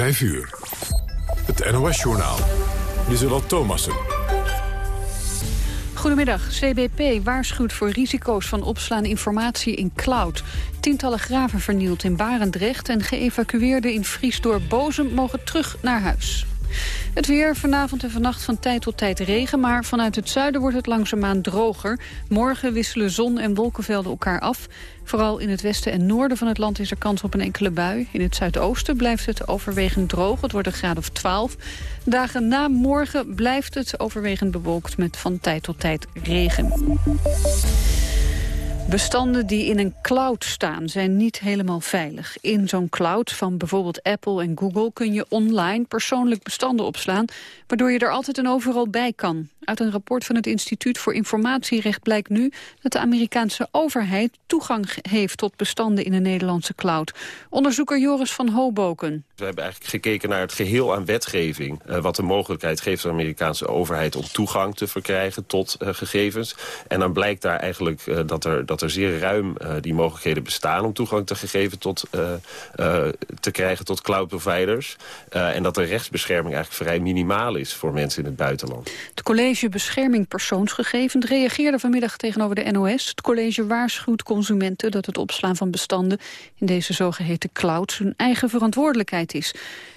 5 uur. Het NOS-journaal. Lieselot Thomassen. Goedemiddag. CBP waarschuwt voor risico's van opslaan informatie in cloud. Tientallen graven vernield in Barendrecht... en geëvacueerden in Friesdorp Bozem mogen terug naar huis. Het weer vanavond en vannacht van tijd tot tijd regen... maar vanuit het zuiden wordt het langzaamaan droger. Morgen wisselen zon en wolkenvelden elkaar af. Vooral in het westen en noorden van het land is er kans op een enkele bui. In het zuidoosten blijft het overwegend droog. Het wordt een graad of 12. Dagen na morgen blijft het overwegend bewolkt... met van tijd tot tijd regen. Bestanden die in een cloud staan zijn niet helemaal veilig. In zo'n cloud van bijvoorbeeld Apple en Google kun je online persoonlijk bestanden opslaan, waardoor je er altijd en overal bij kan. Uit een rapport van het Instituut voor Informatierecht blijkt nu dat de Amerikaanse overheid toegang heeft tot bestanden in een Nederlandse cloud. Onderzoeker Joris van Hoboken. We hebben eigenlijk gekeken naar het geheel aan wetgeving. Uh, wat de mogelijkheid geeft de Amerikaanse overheid om toegang te verkrijgen tot uh, gegevens. En dan blijkt daar eigenlijk uh, dat, er, dat er zeer ruim die mogelijkheden bestaan om toegang te, gegeven tot, te krijgen tot cloud providers. en dat de rechtsbescherming eigenlijk vrij minimaal is voor mensen in het buitenland. Het College Bescherming Persoonsgegevens reageerde vanmiddag tegenover de NOS. Het college waarschuwt consumenten dat het opslaan van bestanden in deze zogeheten cloud hun eigen verantwoordelijkheid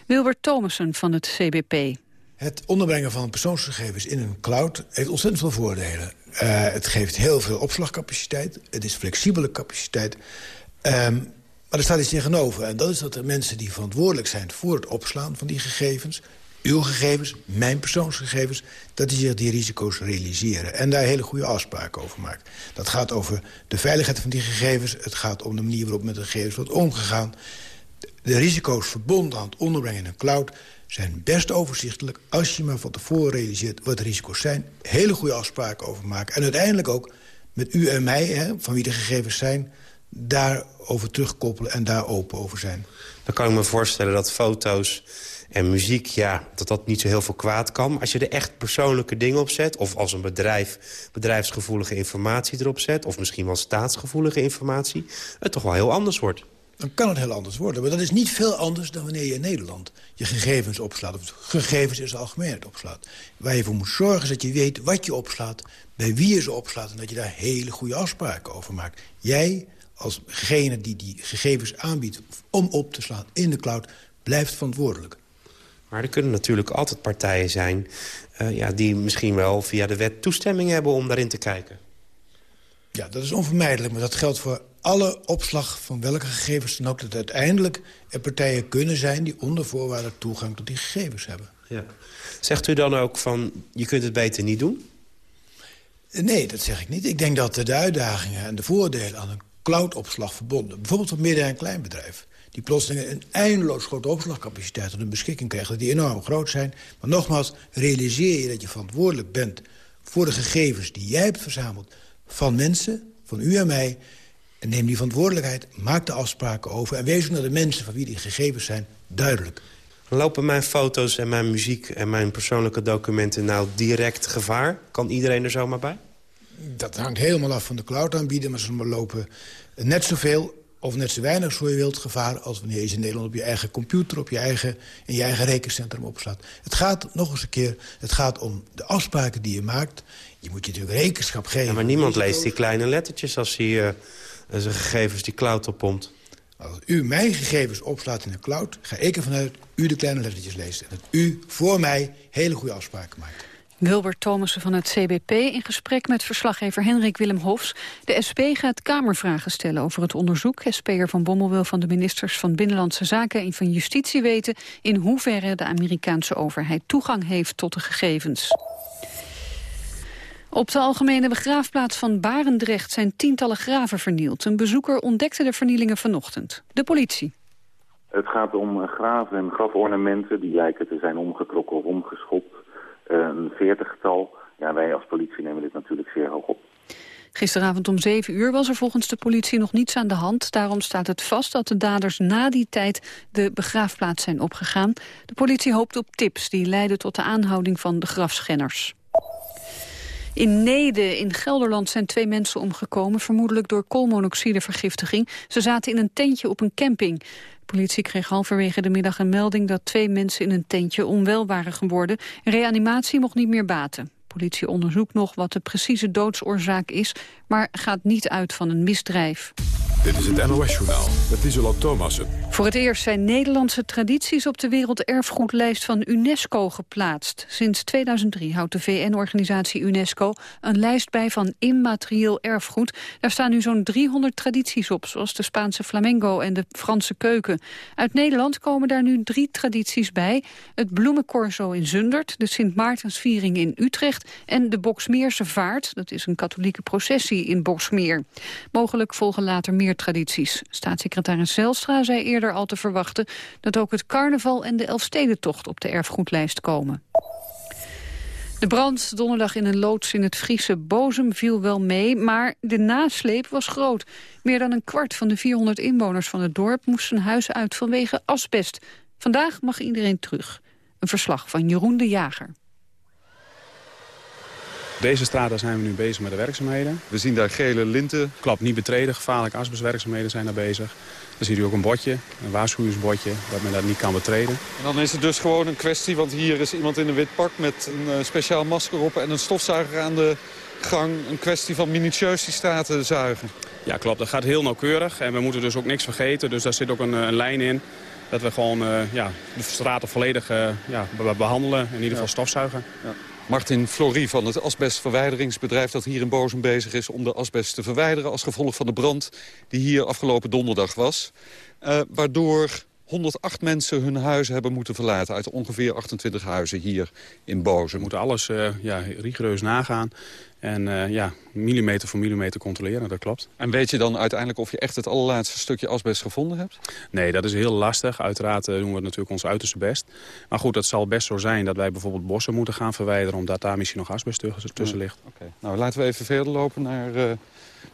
Wilbert Thomassen van het CBP. Het onderbrengen van persoonsgegevens in een cloud heeft ontzettend veel voordelen. Uh, het geeft heel veel opslagcapaciteit. Het is flexibele capaciteit. Um, maar er staat iets tegenover. En dat is dat de mensen die verantwoordelijk zijn voor het opslaan van die gegevens... uw gegevens, mijn persoonsgegevens... dat die zich die risico's realiseren. En daar hele goede afspraken over maken. Dat gaat over de veiligheid van die gegevens. Het gaat om de manier waarop met de gegevens wordt omgegaan. De risico's verbonden aan het onderbrengen in een cloud zijn best overzichtelijk... als je maar van tevoren realiseert wat de risico's zijn. Hele goede afspraken over maken. En uiteindelijk ook met u en mij, hè, van wie de gegevens zijn... daarover terugkoppelen en daar open over zijn. Dan kan ik me voorstellen dat foto's en muziek, ja, dat dat niet zo heel veel kwaad kan. Als je er echt persoonlijke dingen op zet... of als een bedrijf bedrijfsgevoelige informatie erop zet... of misschien wel staatsgevoelige informatie... het toch wel heel anders wordt dan kan het heel anders worden. Maar dat is niet veel anders dan wanneer je in Nederland je gegevens opslaat. Of gegevens in zijn algemeenheid opslaat. Waar je voor moet zorgen is dat je weet wat je opslaat... bij wie je ze opslaat en dat je daar hele goede afspraken over maakt. Jij, alsgene die die gegevens aanbiedt om op te slaan in de cloud... blijft verantwoordelijk. Maar er kunnen natuurlijk altijd partijen zijn... Uh, ja, die misschien wel via de wet toestemming hebben om daarin te kijken. Ja, dat is onvermijdelijk, maar dat geldt voor alle opslag van welke gegevens dan ook... dat uiteindelijk er partijen kunnen zijn die onder voorwaarden toegang tot die gegevens hebben. Ja. Zegt u dan ook van, je kunt het beter niet doen? Nee, dat zeg ik niet. Ik denk dat de uitdagingen en de voordelen aan een cloudopslag verbonden... bijvoorbeeld voor midden- en kleinbedrijf... die plotseling een eindeloos grote opslagcapaciteit tot hun beschikking krijgen... die enorm groot zijn. Maar nogmaals, realiseer je dat je verantwoordelijk bent... voor de gegevens die jij hebt verzameld van mensen, van u en mij... En neem die verantwoordelijkheid, maak de afspraken over... en wees naar de mensen van wie die gegevens zijn duidelijk. Lopen mijn foto's en mijn muziek en mijn persoonlijke documenten nou direct gevaar? Kan iedereen er zomaar bij? Dat hangt helemaal af van de cloud-aanbieder, maar ze lopen net zoveel of net zo weinig, zo je wilt, gevaar... als wanneer je ze in Nederland op je eigen computer, op je eigen, in je eigen rekencentrum opslaat. Het gaat, nog eens een keer, het gaat om de afspraken die je maakt. Je moet je natuurlijk rekenschap geven. Ja, maar niemand leest die kleine lettertjes als hij uh, zijn gegevens die cloud oppompt. Als u mijn gegevens opslaat in de cloud, ga ik ervan uit u de kleine lettertjes leest. En dat u voor mij hele goede afspraken maakt. Wilbert Thomassen van het CBP in gesprek met verslaggever Henrik Willem Hofs. De SP gaat Kamervragen stellen over het onderzoek. SP'er Van Bommel wil van de ministers van Binnenlandse Zaken en van Justitie weten... in hoeverre de Amerikaanse overheid toegang heeft tot de gegevens. Op de algemene begraafplaats van Barendrecht zijn tientallen graven vernield. Een bezoeker ontdekte de vernielingen vanochtend. De politie. Het gaat om graven en grafornamenten die lijken te zijn omgetrokken of omgeschopt. Een veertigtal. Ja, wij als politie nemen dit natuurlijk zeer hoog op. Gisteravond om 7 uur was er volgens de politie nog niets aan de hand. Daarom staat het vast dat de daders na die tijd de begraafplaats zijn opgegaan. De politie hoopt op tips die leiden tot de aanhouding van de grafschenners. In Nede in Gelderland zijn twee mensen omgekomen... vermoedelijk door koolmonoxidevergiftiging. Ze zaten in een tentje op een camping. De politie kreeg halverwege de middag een melding... dat twee mensen in een tentje onwel waren geworden. Reanimatie mocht niet meer baten. Politie onderzoekt nog wat de precieze doodsoorzaak is... maar gaat niet uit van een misdrijf. Dit is het NOS-journaal met Isola Thomassen. Voor het eerst zijn Nederlandse tradities op de werelderfgoedlijst van UNESCO geplaatst. Sinds 2003 houdt de VN-organisatie UNESCO een lijst bij van immaterieel erfgoed. Daar staan nu zo'n 300 tradities op, zoals de Spaanse flamenco en de Franse keuken. Uit Nederland komen daar nu drie tradities bij. Het bloemencorso in Zundert, de Sint Maartensviering in Utrecht en de Boksmeerse Vaart. Dat is een katholieke processie in Boksmeer. Mogelijk volgen later meer tradities. Staatssecretaris Zelstra zei eerder al te verwachten... dat ook het carnaval en de Elfstedentocht op de erfgoedlijst komen. De brand donderdag in een loods in het Friese Bozem viel wel mee, maar de nasleep was groot. Meer dan een kwart van de 400 inwoners van het dorp moest zijn huis uit vanwege asbest. Vandaag mag iedereen terug. Een verslag van Jeroen de Jager. Deze straat zijn we nu bezig met de werkzaamheden. We zien daar gele linten. Klap niet betreden, gevaarlijke asbestwerkzaamheden zijn daar bezig. Dan ziet u ook een bordje, een waarschuwingsbordje, dat men dat niet kan betreden. En dan is het dus gewoon een kwestie, want hier is iemand in een wit pak met een uh, speciaal masker op en een stofzuiger aan de gang. Een kwestie van minutieus die straat te zuigen. Ja, klopt. Dat gaat heel nauwkeurig en we moeten dus ook niks vergeten. Dus daar zit ook een, een lijn in dat we gewoon uh, ja, de straten volledig uh, ja, behandelen. In ieder geval stofzuigen. Ja. Martin Florie van het asbestverwijderingsbedrijf dat hier in Bozem bezig is... om de asbest te verwijderen als gevolg van de brand die hier afgelopen donderdag was. Uh, waardoor 108 mensen hun huizen hebben moeten verlaten... uit ongeveer 28 huizen hier in Bozem. We moeten alles uh, ja, rigoureus nagaan. En uh, ja, millimeter voor millimeter controleren, dat klopt. En weet je dan uiteindelijk of je echt het allerlaatste stukje asbest gevonden hebt? Nee, dat is heel lastig. Uiteraard uh, doen we natuurlijk ons uiterste best. Maar goed, het zal best zo zijn dat wij bijvoorbeeld bossen moeten gaan verwijderen... omdat daar misschien nog asbest tussen ligt. Ja, okay. Nou, laten we even verder lopen naar uh,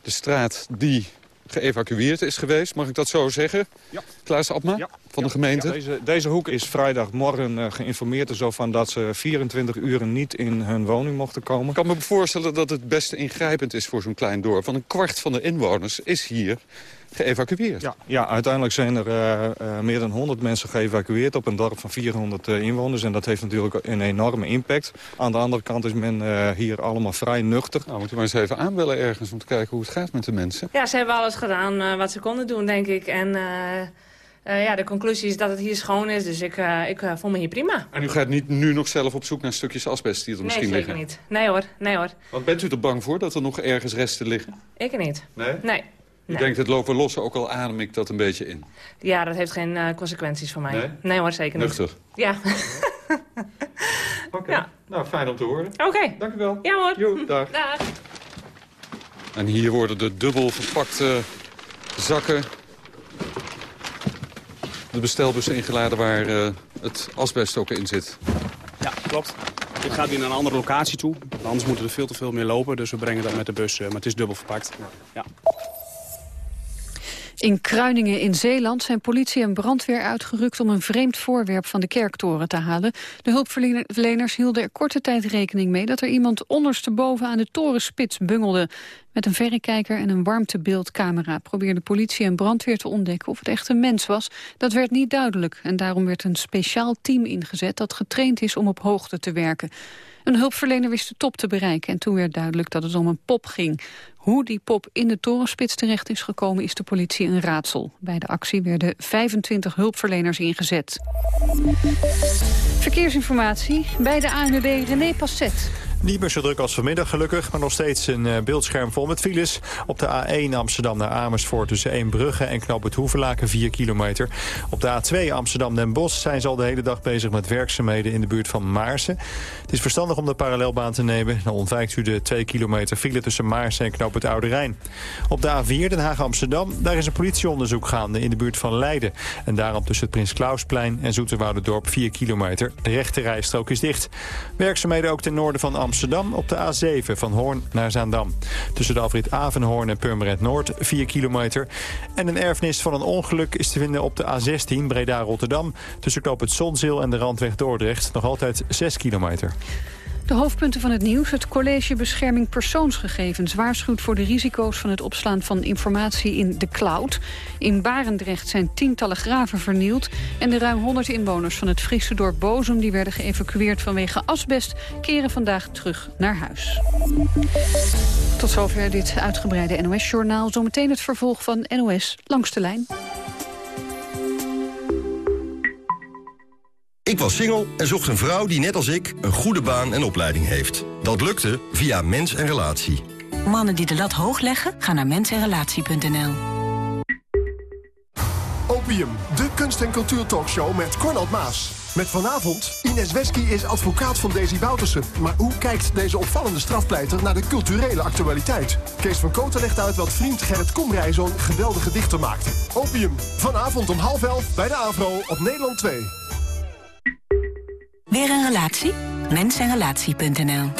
de straat die geëvacueerd is geweest. Mag ik dat zo zeggen? Ja. Klaas Abma ja. van de gemeente? Ja, deze, deze, hoek is vrijdagmorgen uh, geïnformeerd er zo van dat ze 24 uren niet in hun woning mochten komen. Ik kan me voorstellen dat het best ingrijpend is voor zo'n klein dorp. Want een kwart van de inwoners is hier geëvacueerd. Ja, ja uiteindelijk zijn er uh, uh, meer dan 100 mensen geëvacueerd op een dorp van 400 uh, inwoners. En dat heeft natuurlijk een enorme impact. Aan de andere kant is men hier allemaal vrij nuchter. Nou, moeten we maar eens even aanbellen ergens om te kijken hoe het gaat met de mensen. Ja, ze hebben alles gedaan wat ze konden doen, denk ik. En... Uh, ja, de conclusie is dat het hier schoon is, dus ik, uh, ik uh, voel me hier prima. En u gaat niet nu nog zelf op zoek naar stukjes asbest die er misschien nee, zeker liggen? niet. Nee hoor, nee hoor. Want bent u er bang voor dat er nog ergens resten liggen? Ik niet. Nee? Nee. U nee. denkt het lopen los, ook al adem ik dat een beetje in? Ja, dat heeft geen uh, consequenties voor mij. Nee? Nee hoor, zeker niet. Nuchter? Ja. Oké, okay. ja. nou fijn om te horen. Oké. Okay. Dank u wel. Ja hoor. Jo, dag. dag. En hier worden de dubbel verpakte zakken de bestelbussen ingeladen waar uh, het asbest ook in zit. Ja, klopt. Dit gaat weer naar een andere locatie toe. Anders moeten er veel te veel meer lopen, dus we brengen dat met de bus. Uh, maar het is dubbel verpakt. Ja. In Kruiningen in Zeeland zijn politie en brandweer uitgerukt om een vreemd voorwerp van de kerktoren te halen. De hulpverleners hielden er korte tijd rekening mee dat er iemand ondersteboven aan de torenspits bungelde. Met een verrekijker en een warmtebeeldcamera probeerde politie en brandweer te ontdekken of het echt een mens was. Dat werd niet duidelijk en daarom werd een speciaal team ingezet dat getraind is om op hoogte te werken. Een hulpverlener wist de top te bereiken en toen werd duidelijk dat het om een pop ging. Hoe die pop in de torenspits terecht is gekomen is de politie een raadsel. Bij de actie werden 25 hulpverleners ingezet. Verkeersinformatie bij de ANWB René Passet. Niet meer zo druk als vanmiddag gelukkig, maar nog steeds een uh, beeldscherm vol met files. Op de A1 Amsterdam naar Amersfoort tussen Eembrugge en Knoop het Hoevelaken 4 kilometer. Op de A2 Amsterdam Den Bosch zijn ze al de hele dag bezig met werkzaamheden in de buurt van Maarsen. Het is verstandig om de parallelbaan te nemen. Dan ontwijkt u de 2 kilometer file tussen Maarsen en Knoop het Oude Rijn. Op de A4 Den Haag Amsterdam, daar is een politieonderzoek gaande in de buurt van Leiden. En daarom tussen het Prins Klausplein en Zoeterwouderdorp 4 kilometer. De rechte rijstrook is dicht. Werkzaamheden ook ten noorden van Amsterdam. Amsterdam op de A7 van Hoorn naar Zaandam. Tussen de afrit Avenhoorn en Purmerend Noord 4 kilometer. En een erfenis van een ongeluk is te vinden op de A16 Breda-Rotterdam. Tussen knoop het Zonzeel en de Randweg Dordrecht nog altijd 6 kilometer. De hoofdpunten van het nieuws. Het College Bescherming Persoonsgegevens waarschuwt voor de risico's van het opslaan van informatie in de cloud. In Barendrecht zijn tientallen graven vernield. En de ruim 100 inwoners van het Friese dorp Bozem... die werden geëvacueerd vanwege asbest, keren vandaag terug naar huis. Tot zover dit uitgebreide NOS-journaal. Zometeen het vervolg van NOS Langs de Lijn. Ik was single en zocht een vrouw die net als ik een goede baan en opleiding heeft. Dat lukte via Mens en Relatie. Mannen die de lat hoog leggen, gaan naar mensenrelatie.nl. Opium, de kunst- en cultuurtalkshow met Cornald Maas. Met vanavond, Ines Wesky is advocaat van Daisy Boutersen. Maar hoe kijkt deze opvallende strafpleiter naar de culturele actualiteit? Kees van Kooten legt uit wat vriend Gerrit Komrij zo'n geweldige dichter maakte. Opium, vanavond om half elf bij de AVRO op Nederland 2. Weer een relatie? Mensenrelatie.nl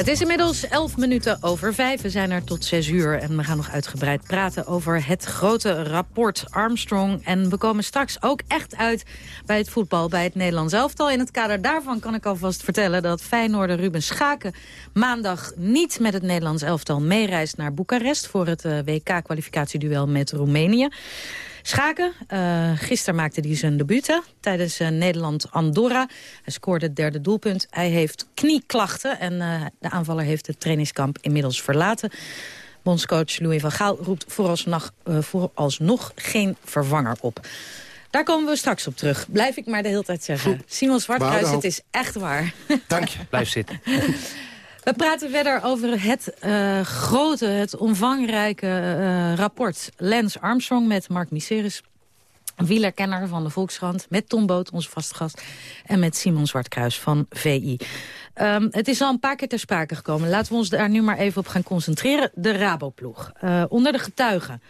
Het is inmiddels 11 minuten over 5. We zijn er tot 6 uur en we gaan nog uitgebreid praten over het grote rapport Armstrong. En we komen straks ook echt uit bij het voetbal, bij het Nederlands elftal. In het kader daarvan kan ik alvast vertellen dat Feyenoorder Ruben Schaken maandag niet met het Nederlands elftal meereist naar Boekarest voor het eh, WK-kwalificatieduel met Roemenië. Schaken, uh, gisteren maakte hij zijn debuut tijdens uh, Nederland-Andorra. Hij scoorde het derde doelpunt. Hij heeft knieklachten en uh, de aanvaller heeft het trainingskamp inmiddels verlaten. Bondscoach Louis van Gaal roept vooralsnog, vooralsnog geen vervanger op. Daar komen we straks op terug. Blijf ik maar de hele tijd zeggen. Simon Zwartkruis, het is echt waar. Dank je. Blijf zitten. We praten verder over het uh, grote, het omvangrijke uh, rapport Lance Armstrong met Mark Miseris. Wielerkenner van de Volkskrant, met Tom Boot, onze vaste gast... en met Simon Zwartkruis van VI. Um, het is al een paar keer ter sprake gekomen. Laten we ons daar nu maar even op gaan concentreren. De Raboploeg. Uh, onder de getuigen.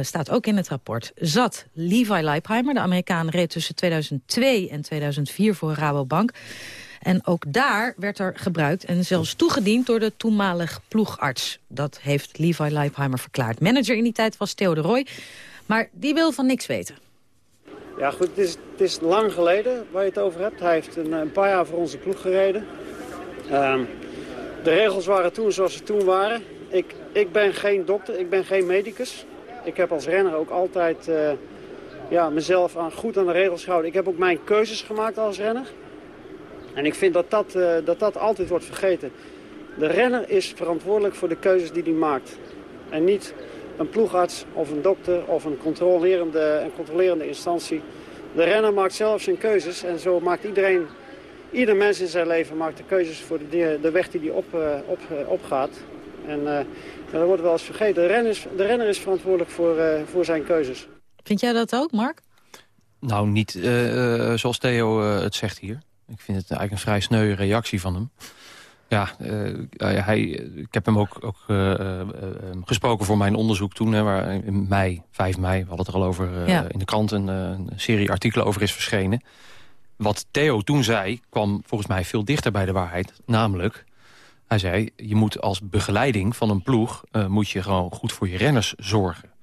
Staat ook in het rapport, zat Levi Leipheimer. De Amerikaan reed tussen 2002 en 2004 voor Rabobank. En ook daar werd er gebruikt en zelfs toegediend door de toenmalig ploegarts. Dat heeft Levi Leipheimer verklaard. Manager in die tijd was Theo de Roy, maar die wil van niks weten. Ja goed, het is, het is lang geleden waar je het over hebt. Hij heeft een, een paar jaar voor onze ploeg gereden. Um, de regels waren toen zoals ze toen waren. Ik, ik ben geen dokter, ik ben geen medicus. Ik heb als renner ook altijd uh, ja, mezelf aan, goed aan de regels gehouden. Ik heb ook mijn keuzes gemaakt als renner. En ik vind dat dat, uh, dat dat altijd wordt vergeten. De renner is verantwoordelijk voor de keuzes die hij maakt. En niet een ploegarts of een dokter of een controlerende, een controlerende instantie. De renner maakt zelf zijn keuzes en zo maakt iedereen, ieder mens in zijn leven maakt de keuzes voor de, de weg die hij op, uh, op, uh, opgaat. En uh, dat wordt wel eens vergeten. De renner is, de renner is verantwoordelijk voor, voor zijn keuzes. Vind jij dat ook, Mark? Nou, niet zoals Theo het zegt hier. Ik vind het eigenlijk een vrij sneu reactie van hem. Ja, uh, hij, ik heb hem ook, ook uh, uh, gesproken voor mijn onderzoek toen. Hè, waar in mei, 5 mei, we hadden het er al over ja. in de krant... Een, een, serie artikelen over is verschenen. Wat Theo toen zei, kwam volgens mij veel dichter bij de waarheid. Namelijk, hij zei, je moet als begeleiding van een ploeg... moet je gewoon goed voor je renners zorgen.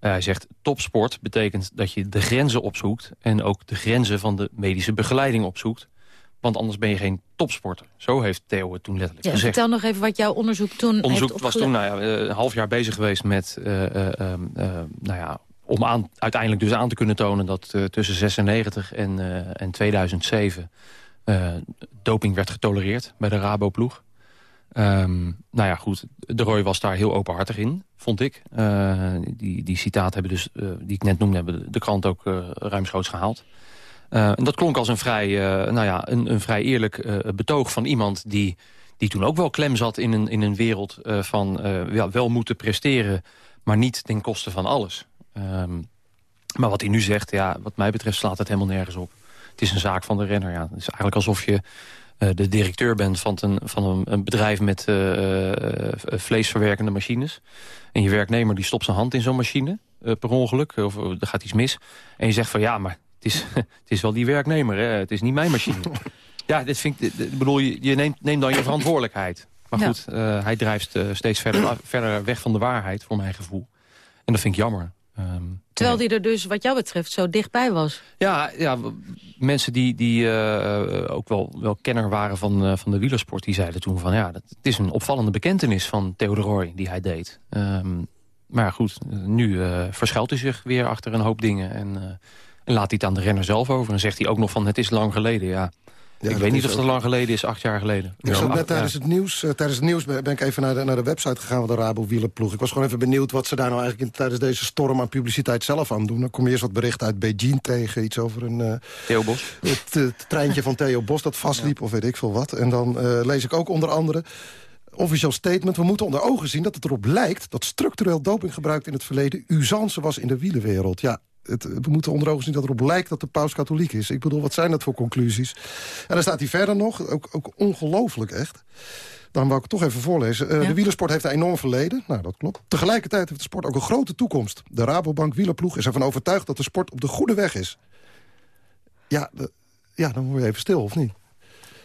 Hij zegt, topsport betekent dat je de grenzen opzoekt... en ook de grenzen van de medische begeleiding opzoekt. Want anders ben je geen topsporter. Zo heeft Theo het toen letterlijk ja, gezegd. Vertel nog even wat jouw onderzoek toen Onderzoek was toen nou ja, een half jaar bezig geweest met... Uh, uh, uh, nou ja, om aan, uiteindelijk dus aan te kunnen tonen... dat tussen 96 en, en 2007 doping werd getolereerd bij de Rabo-ploeg. Um, nou ja, goed, de Roy was daar heel openhartig in, vond ik. die, die citaat hebben dus, die ik net noemde, hebben de krant ook ruimschoots gehaald. Uh, en dat klonk als een vrij, uh, nou ja, een, een vrij eerlijk uh, betoog van iemand die, die toen ook wel klem zat in een, in een wereld van wel moeten presteren, maar niet ten koste van alles. Um, maar wat hij nu zegt, ja, wat mij betreft slaat het helemaal nergens op. Het is een zaak van de renner. Ja. Het is eigenlijk alsof je de directeur bent van een, van een, een bedrijf met vleesverwerkende machines. En je werknemer die stopt zijn hand in zo'n machine per ongeluk, of er gaat iets mis. En je zegt van ja, maar het is, het is wel die werknemer, hè? het is niet mijn machine. ja, dit vind ik, bedoel, je, je neemt, neemt dan je verantwoordelijkheid. Maar Ja. goed, eh, hij drijft eh, steeds verder, verder weg van de waarheid, voor mijn gevoel. En dat vind ik jammer. Ehm, Terwijl die er dus, wat jou betreft, zo dichtbij was. ja, ja, mensen die, die eh, ook wel, wel kenner waren van, eh, van de wielersport... die zeiden toen van ja, dat, het is een opvallende bekentenis van Theodor die hij deed. Ehm, maar goed, eh, nu eh, verschuilt hij zich weer achter een hoop dingen... En, eh, en laat hij het aan de renner zelf over. En zegt hij ook nog van het is lang geleden. Ja, ik dat weet niet of het ook- lang geleden is, acht jaar geleden. Ik zat net tijdens ja. het nieuws, eh, tijdens het nieuws ben ik even naar de, naar de website gegaan van de Rabo wielerploeg. Ik was gewoon even benieuwd wat ze daar nou eigenlijk in, tijdens deze storm aan publiciteit zelf aan doen. Dan kom je eerst wat berichten uit Beijing tegen, iets over een... eh, Theo Bos. Het, eh, het treintje van Theo Bos dat vastliep, of weet ik veel wat. En dan eh, lees ik ook onder andere... Officieel statement, we moeten onder ogen zien dat het erop lijkt... dat structureel dopinggebruik in het verleden usance was in de wielenwereld. Ja, het, we moeten onder ogen zien dat erop lijkt dat de paus katholiek is. Ik bedoel, wat zijn dat voor conclusies? En dan staat hij verder nog, ook, ook ongelooflijk echt... Daarom wou ik het toch even voorlezen. Eh, De wielersport heeft een enorm verleden. Nou, dat klopt. Tegelijkertijd heeft de sport ook een grote toekomst. De Rabobank wielerploeg is ervan overtuigd dat de sport op de goede weg is. Ja, de- ja dan word je even stil, of niet?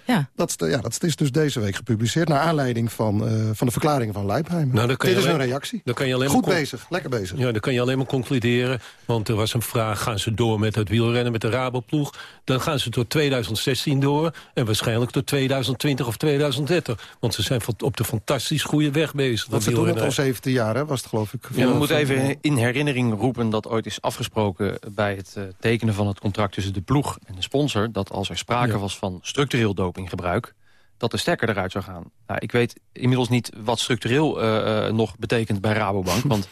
Ja. Dat, is de- ja, dat is dus deze week gepubliceerd... naar aanleiding van, eh, van de verklaringen van Leipheimer. Nou, dan kan Dit je is een reactie. Dan kan je alleen Goed maar bezig, lekker bezig. Ja, dan kan je alleen maar concluderen. Want er was een vraag, gaan ze door met het wielrennen met de Raboploeg? Dan gaan ze tot 2016 door. En waarschijnlijk tot 2020 of 2030. Want ze zijn op de fantastisch goede weg bezig. Want ze doen het al 17 jaar, hè, was het geloof ik. Ja, we moeten even in herinnering roepen dat ooit is afgesproken... bij het eh, tekenen van het contract tussen de ploeg en de sponsor... dat als er sprake Ja. was van structureel dopinggebruik... dat de stekker eruit zou gaan. Nou, ik weet inmiddels niet wat structureel eh, eh, nog betekent bij Rabobank... want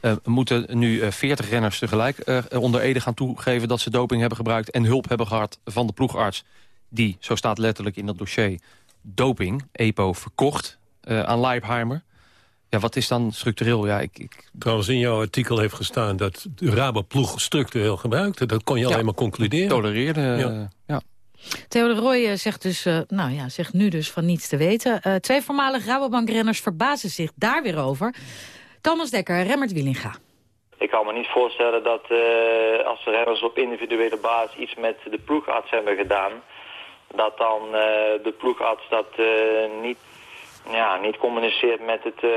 eh, moeten nu eh, 40 renners tegelijk onder Ede gaan toegeven... dat ze doping hebben gebruikt en hulp hebben gehad van de ploegarts... die, zo staat letterlijk in dat dossier, doping, EPO, verkocht aan Leipheimer... Ja, wat is dan structureel? Ja, ik, ik... Trouwens, in jouw artikel heeft gestaan dat de Raboploeg structureel gebruikte. Dat kon je Ja. alleen maar concluderen. Tolereerde, Ja. ja. Theo de Rooij eh, zegt, dus, eh, nou ja, zegt nu dus van niets te weten. Eh, twee voormalig Rabobank-renners verbazen zich daar weer over. Thomas Dekker, Remmert Wielinga. Ik kan me niet voorstellen dat eh, als de renners op individuele basis iets met de ploegarts hebben gedaan, dat dan eh, de ploegarts dat eh, niet, ja, niet communiceert met, het, eh,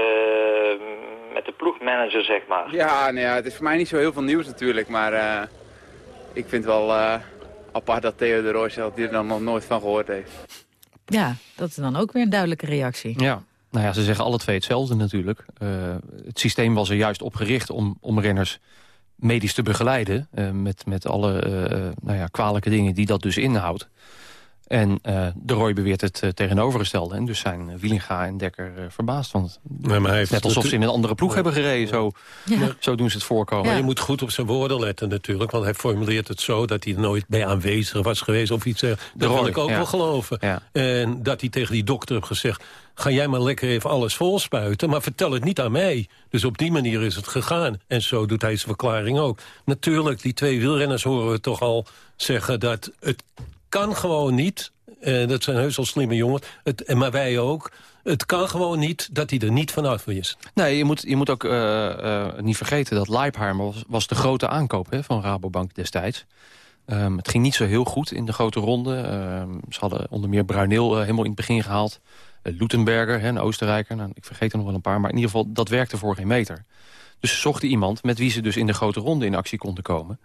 met de ploegmanager, zeg maar. Ja, nou ja, het is voor mij niet zo heel veel nieuws natuurlijk, maar eh, ik vind wel eh, apart dat Theo de dat hij er dan nog nooit van gehoord heeft. Ja, dat is dan ook weer een duidelijke reactie. Ja. Nou ja, ze zeggen alle twee hetzelfde natuurlijk. Eh, het systeem was er juist op gericht om, om renners medisch te begeleiden... eh, met, met alle eh, nou ja, kwalijke dingen die dat dus inhoudt. En eh, de Roy beweert het eh, tegenovergestelde. En dus zijn eh, Wielinga en Dekker verbaasd. Want Nee, maar hij heeft net alsof ze in een andere ploeg hebben gereden. Zo, Ja. zo doen ze het voorkomen. Maar je moet goed op zijn woorden letten natuurlijk. Want hij formuleert het zo dat hij er nooit bij aanwezig was geweest of iets. Dat wil Roy, ik ook ja. wel geloven. Ja. En dat hij tegen die dokter heeft gezegd... ga jij maar lekker even alles volspuiten, maar vertel het niet aan mij. Dus op die manier is het gegaan. En zo doet hij zijn verklaring ook. Natuurlijk, die twee wielrenners horen we toch al zeggen... dat het kan gewoon niet... Eh, dat zijn heus wel slimme jongens, het, maar wij ook... Het kan gewoon niet dat hij er niet vanaf is. Nee, je moet, je moet ook eh, eh, niet vergeten dat Leipheimer was, de grote aankoop hè, van Rabobank destijds. Ehm, het ging niet zo heel goed in de grote ronde. Ehm, ze hadden onder meer Bruineel helemaal in het begin gehaald. Lutenberger, hè, een Oostenrijker. Nou, ik vergeet er nog wel een paar, maar in ieder geval, dat werkte voor geen meter. Dus ze zochten iemand met wie ze dus in de grote ronde in actie konden komen.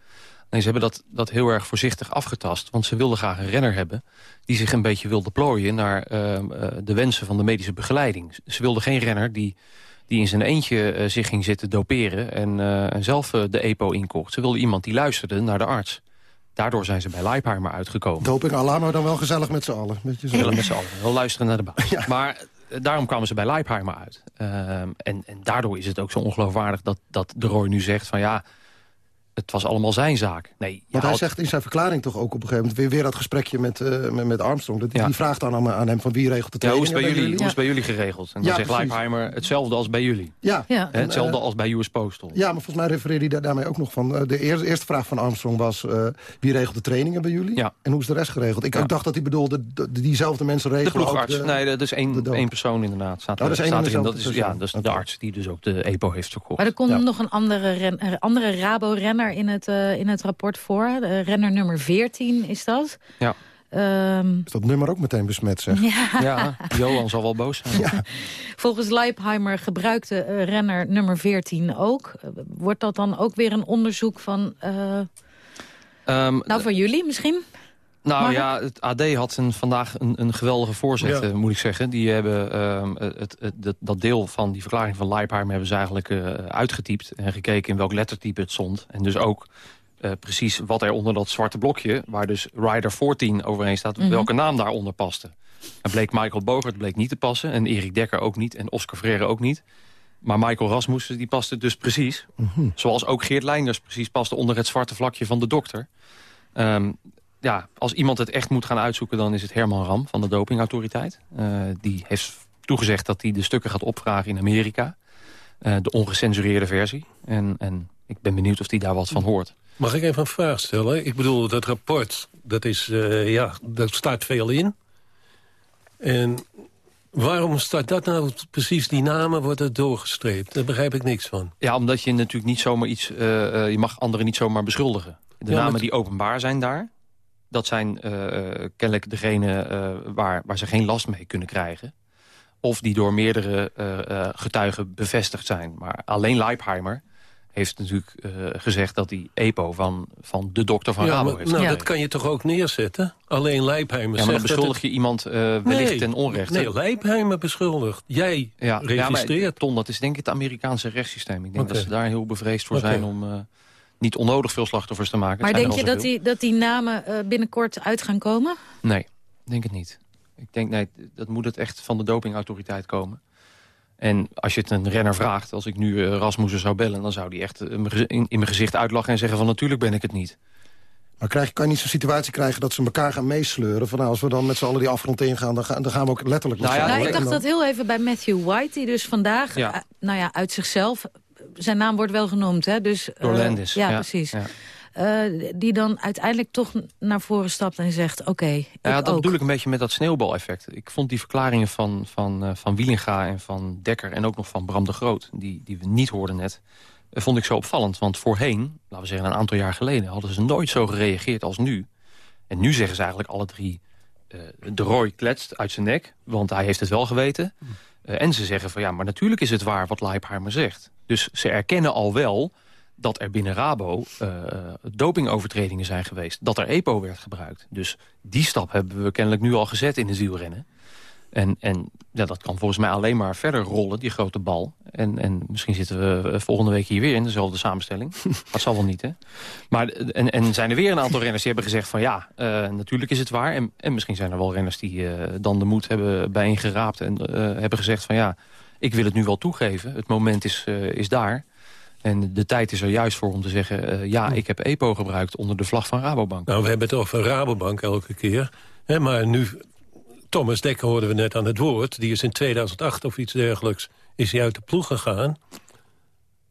Nee, ze hebben dat, dat heel erg voorzichtig afgetast. Want ze wilden graag een renner hebben die zich een beetje wilde plooien... naar ehm, eh, de wensen van de medische begeleiding. Ze wilden geen renner die, die in zijn eentje eh, zich ging zitten doperen... en, eh, en zelf eh, de EPO inkocht. Ze wilden iemand die luisterde naar de arts. Daardoor zijn ze bij Leipheimer uitgekomen. Doping alarm, dan wel gezellig met z'n allen. Met Willen met z'n allen. Wel luisteren naar de baas. Maar eh, daarom kwamen ze bij Leipheimer uit. Ehm, en, en daardoor is het ook zo ongeloofwaardig dat, dat de Roy nu zegt van ja... het was allemaal zijn zaak. Nee, Want hij had- zegt in zijn verklaring toch ook op een gegeven moment... weer, weer dat gesprekje met, eh, met, met Armstrong. Dat, Die vraagt dan aan, aan hem van wie regelt de Ja, hoe is training het bij jullie, hoe is het bij jullie geregeld? En dan Ja, zegt precies. Leipheimer hetzelfde als bij jullie. Ja. Ja, en, hetzelfde eh, als bij US Postal. Ja, maar volgens mij refereerde hij daar, daarmee ook nog van. eh, De eerste, eerste vraag van Armstrong was... eh, wie regelt de trainingen bij jullie? Ja. En hoe is de rest geregeld? Ik, dacht dat hij bedoelde, de- de- diezelfde mensen De regelen ploegarts. ook de- nee, dat is één, de één persoon inderdaad. Staat, Oh, dat is één staat. Dat is, ja, persoon. dat is de arts die dus ook de EPO heeft verkocht. Maar er komt Ja. nog een andere, andere Rabo-renner in het, eh, in het rapport voor. De renner nummer 14 is dat. Ja. Ehm, Is dat nummer ook meteen besmet, zeg? Ja. Ja, Johan zal wel boos zijn. Volgens Leipheimer gebruikte eh, renner nummer 14 ook. Eh, wordt dat dan ook weer een onderzoek van... eh, Ehm, nou, van jullie misschien? Nou Mark? ja, het AD had een, vandaag een, een geweldige voorzet, Ja. eh, moet ik zeggen. Die hebben ehm, het, het, dat- dat deel van die verklaring van Leipheimer hebben ze eigenlijk eh, uitgetypt... en gekeken in welk lettertype het stond. En dus ook eh, precies wat er onder dat zwarte blokje... waar dus Rider 14 overheen staat, Mhm. welke naam daaronder paste. En bleek Michael Bogert bleek niet te passen... en Erik Dekker ook niet en Oscar Freire ook niet. Maar Michael Rasmussen die paste dus precies. Zoals ook Geert Leinders precies paste onder het zwarte vlakje van de dokter. Ehm, ja, als iemand het echt moet gaan uitzoeken... dan is het Herman Ram van de dopingautoriteit. Eh, die heeft toegezegd dat hij de stukken gaat opvragen in Amerika. Eh, de ongecensureerde versie. En, en ik ben benieuwd of hij daar wat van hoort. Mag ik even een vraag stellen? Ik bedoel, dat rapport, dat is, eh, ja, daar staat veel in. En waarom staat dat nou precies, die namen worden doorgestreept? Daar begrijp ik niks van. Ja, omdat je natuurlijk niet zomaar iets... je mag anderen niet zomaar beschuldigen. De Ja, namen maar- die openbaar zijn daar... dat zijn eh, eh, kennelijk degene eh, waar, waar ze geen last mee kunnen krijgen. Of die door meerdere getuigen bevestigd zijn. Maar alleen Leipheimer heeft natuurlijk gezegd dat die EPO van, van de dokter van ja, Rabo maar, heeft nou, dat kan je toch ook neerzetten? Alleen Leipheimer Ja, maar dan beschuldig het- je iemand wellicht Nee, ten onrechte. Nee, Leipheimer beschuldigt. Jij Ja, registreert. Ja, maar, Ton, dat is denk ik het Amerikaanse rechtssysteem. Ik denk dat ze daar heel bevreesd voor zijn om niet onnodig veel slachtoffers te maken. Maar denk je dat die, dat die namen eh, binnenkort uit gaan komen? Nee, denk het niet. Ik denk, nee, dat moet het echt van de dopingautoriteit komen. En als je het een renner vraagt, als ik nu eh, Rasmussen zou bellen... dan zou die echt eh, in, in mijn gezicht uitlachen en zeggen van natuurlijk ben ik het niet. Maar krijg, kan je niet zo'n situatie krijgen dat ze elkaar gaan meesleuren? Van nou, als we dan met z'n allen die afgrond ingaan, dan, gaan dan gaan we ook letterlijk... Nou ja, Nou, ik dacht dan- dat heel even bij Matthew White, die dus vandaag, Ja. nou ja, uit zichzelf, zijn naam wordt wel genoemd, hè? Dus, Door eh, Landis. Ja, precies. Ja. Eh, die dan uiteindelijk toch naar voren stapt en zegt, oké, ik Ja, dat ook. bedoel ik een beetje met dat sneeuwbaleffect. Ik vond die verklaringen van, van, eh, van Wielinga en van Dekker... en ook nog van Bram de Groot, die, die we niet hoorden net... vond ik zo opvallend. Want voorheen, laten we zeggen een aantal jaar geleden... hadden ze nooit zo gereageerd als nu. En nu zeggen ze eigenlijk alle drie... eh, de Roy kletst uit zijn nek, want hij heeft het wel geweten. Eh, en ze zeggen van ja, maar natuurlijk is het waar wat Leipheimer zegt. Dus ze erkennen al wel dat er binnen Rabo eh, dopingovertredingen zijn geweest. Dat er EPO werd gebruikt. Dus die stap hebben we kennelijk nu al gezet in het wielrennen. En, en ja, dat kan volgens mij alleen maar verder rollen, die grote bal. En, en misschien zitten we eh, volgende week hier weer in dezelfde samenstelling. dat zal wel niet, hè? Maar, eh, en, en zijn er weer een aantal renners die hebben gezegd van... ja, eh, natuurlijk is het waar. En, en misschien zijn er wel renners die dan de moed hebben bijeengeraapt... en hebben gezegd van ja, ik wil het nu wel toegeven. Het moment is, is daar. En de tijd is er juist voor om te zeggen... ja, ik heb EPO gebruikt onder de vlag van Rabobank. Nou, we hebben het over Rabobank elke keer. Hè, maar nu, Thomas Dekker hoorden we net aan het woord. Die is in 2008 of iets dergelijks is hij uit de ploeg gegaan.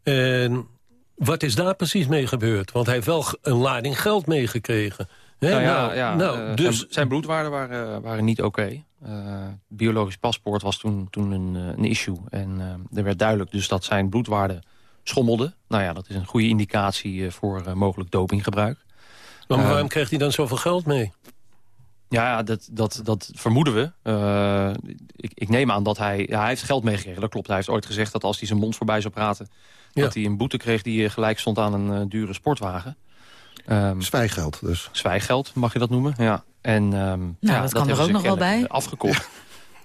En wat is daar precies mee gebeurd? Want hij heeft wel een lading geld meegekregen. Nou ja, nou, ja, nou, eh, dus zijn, zijn bloedwaarden waren, waren niet oké. Eh, biologisch paspoort was toen, toen een, eh, een issue. En eh, er werd duidelijk dus dat zijn bloedwaarden schommelden. Nou ja, dat is een goede indicatie eh, voor eh, mogelijk dopinggebruik. maar Eh, waarom krijgt hij dan zoveel geld mee? Ja, dat, dat, dat vermoeden we. Eh, ik, ik neem aan dat hij... Ja, hij heeft geld meegekregen, dat klopt. Hij heeft ooit gezegd dat als hij zijn mond voorbij zou praten... Ja. dat hij een boete kreeg die eh, gelijk stond aan een eh, dure sportwagen. Ehm, Zwijggeld dus. Zwijggeld, mag je dat noemen, ja. En, ehm, ja, dat kan er ook nog wel bij. Afgekocht.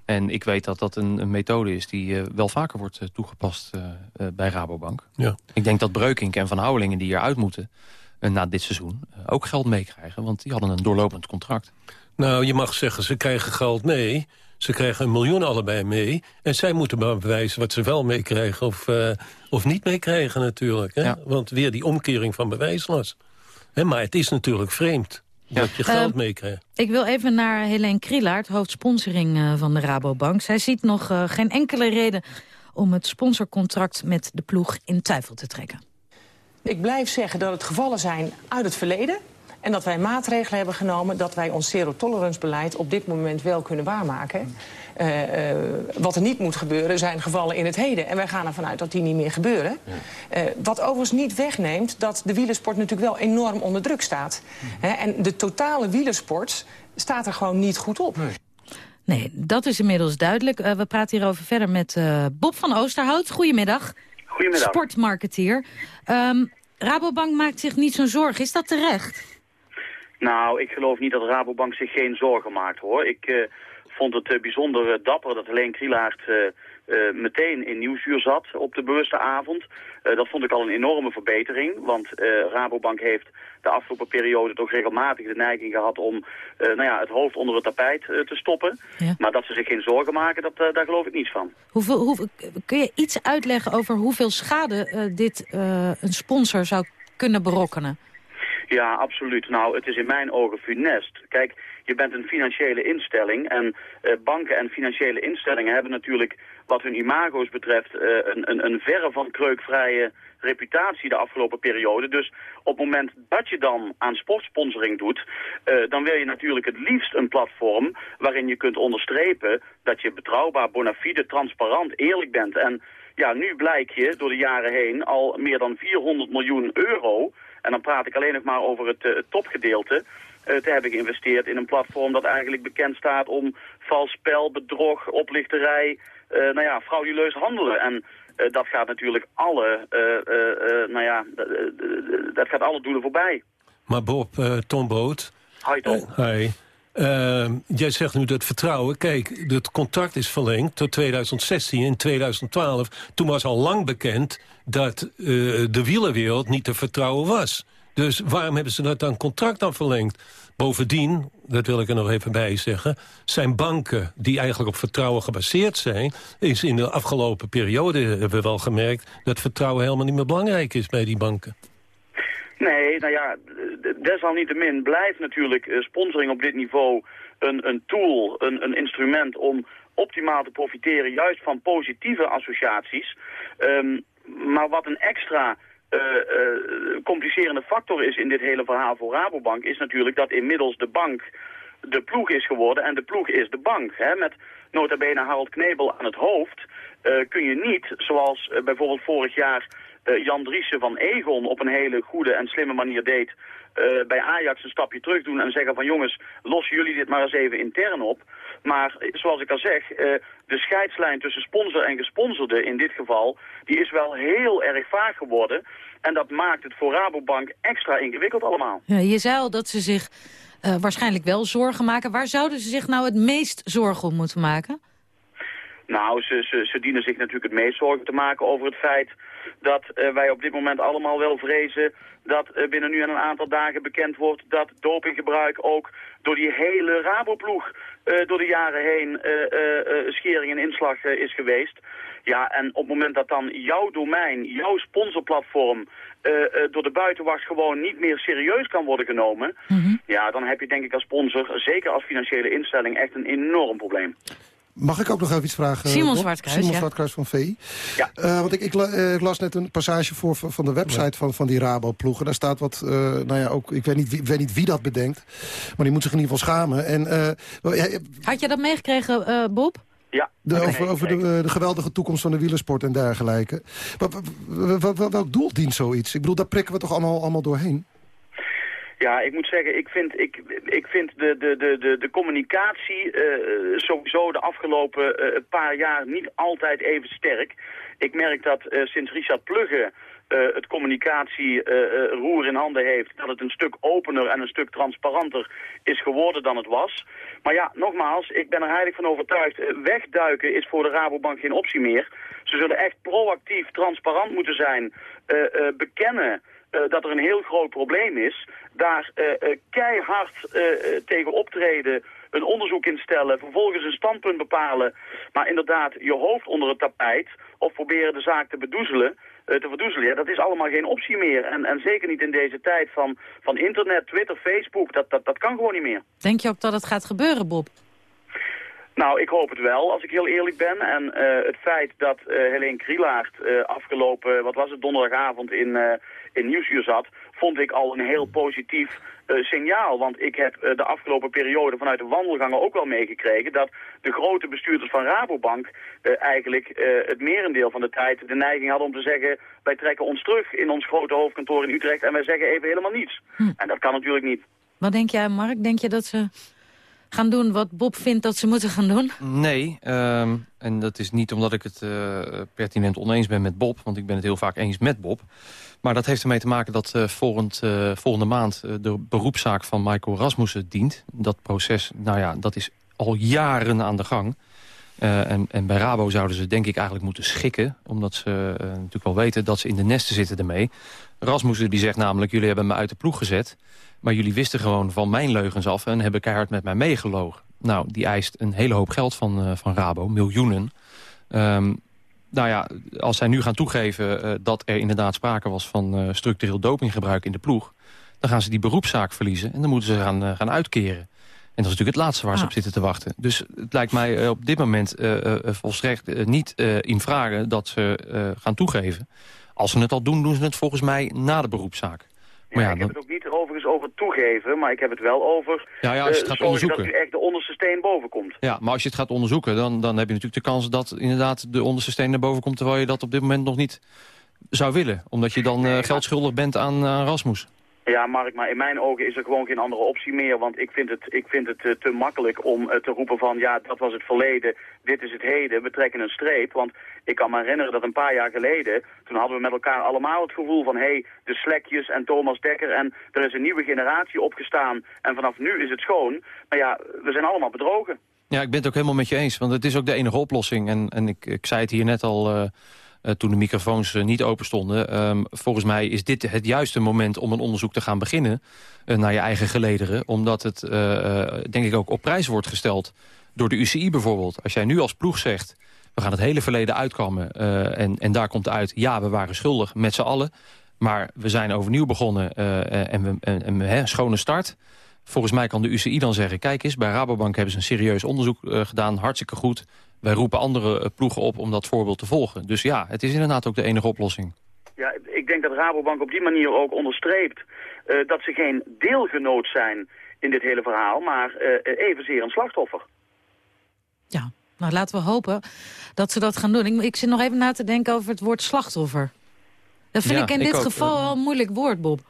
En ik weet dat dat een, een methode is die wel vaker wordt toegepast bij Rabobank. Ja. Ik denk dat Breukink en Van Houwelingen die eruit moeten... na dit seizoen ook geld meekrijgen. Want die hadden een doorlopend contract. Nou, je mag zeggen, ze krijgen geld mee. Ze krijgen een miljoen allebei mee. En zij moeten maar bewijzen wat ze wel meekrijgen of, eh, of niet meekrijgen natuurlijk. Hè? Ja. Want weer die omkering van bewijslast. Hè, maar het is natuurlijk vreemd dat je geld Eh, meekrijgt. Ik wil even naar Helene Krielaert, hoofdsponsoring eh, van de Rabobank. Zij ziet nog eh, geen enkele reden om het sponsorcontract met de ploeg in twijfel te trekken. Ik blijf zeggen dat het gevallen zijn uit het verleden. En dat wij maatregelen hebben genomen dat wij ons zero-tolerance beleid op dit moment wel kunnen waarmaken. Eh, eh, wat er niet moet gebeuren zijn gevallen in het heden. En wij gaan ervan uit dat die niet meer gebeuren. Eh, wat overigens niet wegneemt dat de wielersport natuurlijk wel enorm onder druk staat. Hè, en de totale wielersport staat er gewoon niet goed op. Nee, dat is inmiddels duidelijk. Uh, we praten hierover verder met uh, Bob van Oosterhout. Goedemiddag. Goedemiddag. Sportmarketeer. Um, Rabobank maakt zich niet zo'n zorgen. Is dat terecht? Nou, ik geloof niet dat Rabobank zich geen zorgen maakt, hoor. Ik uh, vond het bijzonder dapper dat Helene Krielaert uh, meteen in Nieuwsuur zat op de bewuste avond. Uh, dat vond ik al een enorme verbetering, want uh, Rabobank heeft de afgelopen periode toch regelmatig de neiging gehad om nou ja, het hoofd onder het tapijt te stoppen. Ja. Maar dat ze zich geen zorgen maken, dat, daar geloof ik niets van. Hoeveel, hoe, kun je iets uitleggen over hoeveel schade dit een sponsor zou kunnen berokkenen? Ja, absoluut. Nou, het is in mijn ogen funest. Kijk, je bent een financiële instelling en uh, banken en financiële instellingen hebben natuurlijk wat hun imago's betreft uh, een, een, een verre van kreukvrije reputatie de afgelopen periode. Dus op het moment dat je dan aan sportsponsoring doet, uh, dan wil je natuurlijk het liefst een platform waarin je kunt onderstrepen dat je betrouwbaar, bona fide, transparant, eerlijk bent. En ja, nu blijkt je door de jaren heen al meer dan 400 miljoen euro, en dan praat ik alleen nog maar over het, uh, het topgedeelte, uh, te hebben geïnvesteerd in een platform dat eigenlijk bekend staat om vals spel, bedrog, oplichterij, uh, nou ja, frauduleus handelen. En uh, dat gaat natuurlijk alle, nou ja, dat gaat alle doelen voorbij. Maar Bob, Tom Boot... Hi Tom. hi. Uh, jij zegt nu dat vertrouwen. Kijk, het contract is verlengd tot 2016 en 2012. Toen was al lang bekend dat uh, de wielerwereld niet te vertrouwen was. Dus waarom hebben ze dat dan contract dan verlengd? Bovendien, dat wil ik er nog even bij zeggen... zijn banken die eigenlijk op vertrouwen gebaseerd zijn... is in de afgelopen periode, hebben we wel gemerkt... dat vertrouwen helemaal niet meer belangrijk is bij die banken. Nee, nou ja, desalniettemin blijft natuurlijk sponsoring op dit niveau... een, een tool, een, een instrument om optimaal te profiteren... juist van positieve associaties. Um, maar wat een extra uh, uh, complicerende factor is in dit hele verhaal voor Rabobank... is natuurlijk dat inmiddels de bank de ploeg is geworden en de ploeg is de bank. Hè? Met nota bene Harold Knebel aan het hoofd kun je niet, zoals bijvoorbeeld vorig jaar... Jan Driessen van Egon op een hele goede en slimme manier deed... Uh, bij Ajax een stapje terug doen en zeggen van jongens, lossen jullie dit maar eens even intern op. Maar zoals ik al zeg, uh, de scheidslijn tussen sponsor en gesponsorde in dit geval, die is wel heel erg vaag geworden. En dat maakt het voor Rabobank extra ingewikkeld allemaal. Ja, je zei al dat ze zich uh, waarschijnlijk wel zorgen maken. Waar zouden ze zich nou het meest zorgen om moeten maken? Nou, ze, ze, ze dienen zich natuurlijk het meest zorgen te maken over het feit dat uh, wij op dit moment allemaal wel vrezen dat uh, binnen nu en een aantal dagen bekend wordt dat dopinggebruik ook door die hele Raboploeg uh, door de jaren heen schering en inslag is geweest. Ja, en op het moment dat dan jouw domein, jouw sponsorplatform door de buitenwacht gewoon niet meer serieus kan worden genomen, mm -hmm. ja, dan heb je denk ik als sponsor, zeker als financiële instelling, echt een enorm probleem. Mag ik ook nog even iets vragen? Simon Zwartkruis, Simon Zwartkruis van VI. Ja. Uh, want ik, ik, uh, ik, las net een passage voor van de website ja. van, van die Rabo-ploegen. Daar staat wat, uh, nou ja, ook, ik weet niet, wie, weet niet wie dat bedenkt. Maar die moet zich in ieder geval schamen. En, Had je dat meegekregen, Bob? Ja. De, over over de, de, geweldige toekomst van de wielersport en dergelijke. Maar, welk doel dient zoiets? Ik bedoel, daar prikken we toch allemaal, allemaal doorheen? Ja, ik moet zeggen, ik vind, ik, ik vind de, de, de, de, communicatie uh, sowieso de afgelopen uh, paar jaar niet altijd even sterk. Ik merk dat uh, sinds Richard Plugge het communicatieroer in handen heeft... dat het een stuk opener en een stuk transparanter is geworden dan het was. Maar ja, nogmaals, ik ben er heilig van overtuigd. wegduiken is voor de Rabobank geen optie meer. Ze zullen echt proactief, transparant moeten zijn, bekennen... Uh, dat er een heel groot probleem is, daar uh, uh, keihard tegen optreden, een onderzoek instellen, vervolgens een standpunt bepalen, maar inderdaad je hoofd onder het tapijt of proberen de zaak te bedoezelen, te verdoezelen, ja, dat is allemaal geen optie meer. En, en zeker niet in deze tijd van, van internet, Twitter, Facebook, dat, dat, dat kan gewoon niet meer. Denk je ook dat het gaat gebeuren, Bob? Nou, ik hoop het wel, als ik heel eerlijk ben. En uh, het feit dat uh, Helene Krielaert uh, afgelopen, wat was het, donderdagavond in, in Nieuwsuur zat, vond ik al een heel positief signaal. Want ik heb de afgelopen periode vanuit de wandelgangen ook wel meegekregen dat de grote bestuurders van Rabobank eigenlijk het merendeel van de tijd de neiging hadden om te zeggen, wij trekken ons terug in ons grote hoofdkantoor in Utrecht en wij zeggen even helemaal niets. Hm. En dat kan natuurlijk niet. Wat denk jij, Mark? Denk je dat ze gaan doen wat Bob vindt dat ze moeten gaan doen? Nee, ehm, en dat is niet omdat ik het uh, pertinent oneens ben met Bob... want ik ben het heel vaak eens met Bob. Maar dat heeft ermee te maken dat uh, volgend, uh, volgende maand... de beroepszaak van Michael Rasmussen dient. Dat proces, nou ja, dat is al jaren aan de gang... en, en, bij Rabo zouden ze denk ik eigenlijk moeten schikken. Omdat ze natuurlijk wel weten dat ze in de nesten zitten ermee. Rasmussen die zegt namelijk, jullie hebben me uit de ploeg gezet. Maar jullie wisten gewoon van mijn leugens af en hebben keihard met mij meegelogen. Nou, die eist een hele hoop geld van, uh, van Rabo, miljoenen. Um, nou ja, als zij nu gaan toegeven uh, dat er inderdaad sprake was van uh, structureel dopinggebruik in de ploeg... dan gaan ze die beroepszaak verliezen en dan moeten ze gaan, gaan uitkeren. En dat is natuurlijk het laatste waar ze op zitten te wachten. Dus het lijkt mij op dit moment volstrekt niet in vragen dat ze gaan toegeven. Als ze het al doen, doen ze het volgens mij na de beroepszaak. Maar ja, ik heb het ook niet overigens over toegeven, maar ik heb het wel over... Ja, ja als je het gaat onderzoeken. dat u echt de onderste steen boven komt. Ja, maar als je het gaat onderzoeken, dan, dan heb je natuurlijk de kans dat inderdaad de onderste steen naar boven komt... terwijl je dat op dit moment nog niet zou willen. Omdat je dan uh, geld schuldig bent aan, aan Rasmus. Ja, Mark, maar in mijn ogen is er gewoon geen andere optie meer. Want ik vind het, ik vind het uh, te makkelijk om uh, te roepen van... ja, dat was het verleden, dit is het heden, we trekken een streep. Want ik kan me herinneren dat een paar jaar geleden... toen hadden we met elkaar allemaal het gevoel van... hé, hey, de Slekjes en Thomas Dekker en er is een nieuwe generatie opgestaan... en vanaf nu is het schoon. Maar ja, we zijn allemaal bedrogen. Ja, ik ben het ook helemaal met je eens, want het is ook de enige oplossing. En, en ik, ik zei het hier net al... Uh uh, toen de microfoons uh, niet open stonden. Um, volgens mij is dit het juiste moment om een onderzoek te gaan beginnen... Uh, naar je eigen gelederen. Omdat het, denk ik, ook op prijs wordt gesteld door de UCI bijvoorbeeld. Als jij nu als ploeg zegt, we gaan het hele verleden uitkammen... en, en daar komt uit, ja, we waren schuldig met z'n allen... maar we zijn overnieuw begonnen en we en, schone start... Volgens mij kan de UCI dan zeggen... kijk eens, bij Rabobank hebben ze een serieus onderzoek gedaan. Hartstikke goed wij roepen andere eh, ploegen op om dat voorbeeld te volgen. Dus ja, het is inderdaad ook de enige oplossing. Ja, ik denk dat Rabobank op die manier ook onderstreept uh, dat ze geen deelgenoot zijn in dit hele verhaal, maar uh, evenzeer een slachtoffer. Ja, nou laten we hopen dat ze dat gaan doen. Ik, ik zit nog even na te denken over het woord slachtoffer. Dat vind ik in dit geval wel een moeilijk woord, Bob.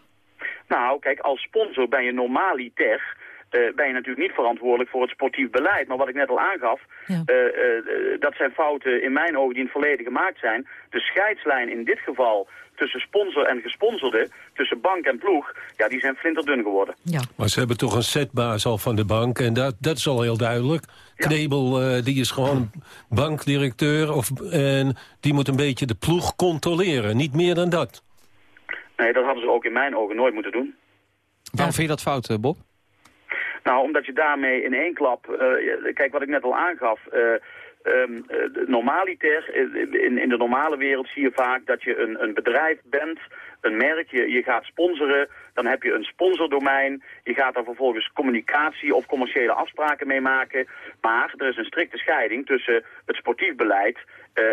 Nou, kijk, als sponsor ben je normaliter uh, ben je natuurlijk niet verantwoordelijk voor het sportief beleid. Maar wat ik net al aangaf, ja. uh, uh, dat zijn fouten in mijn ogen die in het verleden gemaakt zijn. De scheidslijn in dit geval tussen sponsor en gesponsorde, tussen bank en ploeg, ja, die zijn flinterdun geworden. Ja. Maar ze hebben toch een setbaas al van de bank en dat, dat is al heel duidelijk. Ja. Knebel, die is gewoon bankdirecteur of, en die moet een beetje de ploeg controleren, niet meer dan dat. Nee, dat hadden ze ook in mijn ogen nooit moeten doen. Waarom vind je dat fout, Bob? Nou, omdat je daarmee in één klap... Uh, kijk, wat ik net al aangaf... Uh, um, normaliter, in, in de normale wereld zie je vaak dat je een, een bedrijf bent, een merk, je, je gaat sponsoren, dan heb je een sponsordomein, je gaat daar vervolgens communicatie of commerciële afspraken mee maken. Maar er is een strikte scheiding tussen het sportief beleid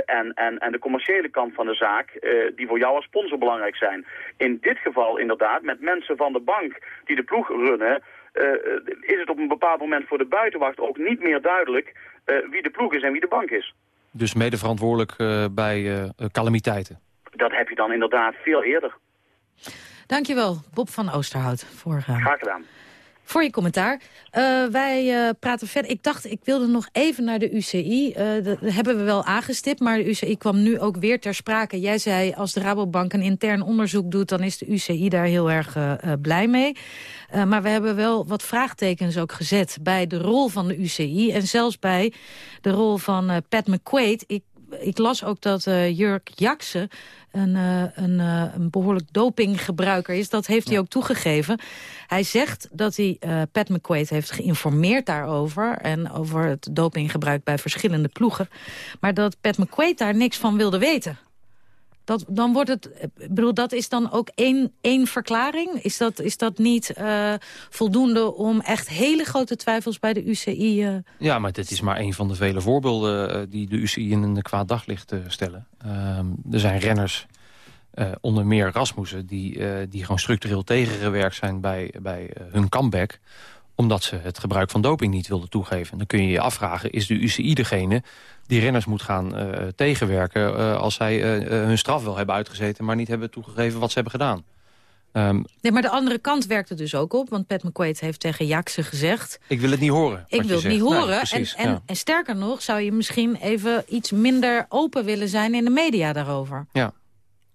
en, en, en de commerciële kant van de zaak, die voor jou als sponsor belangrijk zijn. In dit geval inderdaad, met mensen van de bank die de ploeg runnen, is het op een bepaald moment voor de buitenwacht ook niet meer duidelijk uh, wie de ploeg is en wie de bank is. Dus mede verantwoordelijk uh, bij calamiteiten? Dat heb je dan inderdaad veel eerder. Dankjewel, Bob van Oosterhout. Voor, Graag gedaan voor je commentaar. Uh, wij uh, praten verder. Ik dacht, ik wilde nog even naar de UCI. Uh, dat hebben we wel aangestipt, maar de UCI kwam nu ook weer ter sprake. Jij zei, als de Rabobank een intern onderzoek doet... dan is de UCI daar heel erg blij mee. maar we hebben wel wat vraagtekens ook gezet bij de rol van de UCI... en zelfs bij de rol van Pat McQuaid. Ik ik las ook dat uh, Jurk Jakse een, uh, een, uh, een, behoorlijk dopinggebruiker is. Dat heeft hij ook toegegeven. Hij zegt dat hij Pat McQuaid heeft geïnformeerd daarover... en over het dopinggebruik bij verschillende ploegen. Maar dat Pat McQuaid daar niks van wilde weten. Dat, dan wordt het, bedoel, dat is dan ook één, één verklaring? Is dat, is dat niet uh, voldoende om echt hele grote twijfels bij de UCI... Uh... Ja, maar dit is maar een van de vele voorbeelden die de UCI in een kwaad daglicht stellen. er zijn renners, onder meer Rasmussen, die, die gewoon structureel tegengewerkt zijn bij, bij hun comeback omdat ze het gebruik van doping niet wilden toegeven. Dan kun je je afvragen, is de UCI degene die renners moet gaan uh, tegenwerken... Uh, als zij uh, hun straf wel hebben uitgezeten... maar niet hebben toegegeven wat ze hebben gedaan. Ehm, Nee, maar de andere kant werkt er dus ook op. Want Pat McQuaid heeft tegen Jakse gezegd... ik wil het niet horen. Ik wil het zegt. niet Nee, horen. precies, en, en, ja. en sterker nog, zou je misschien even iets minder open willen zijn in de media daarover. Ja,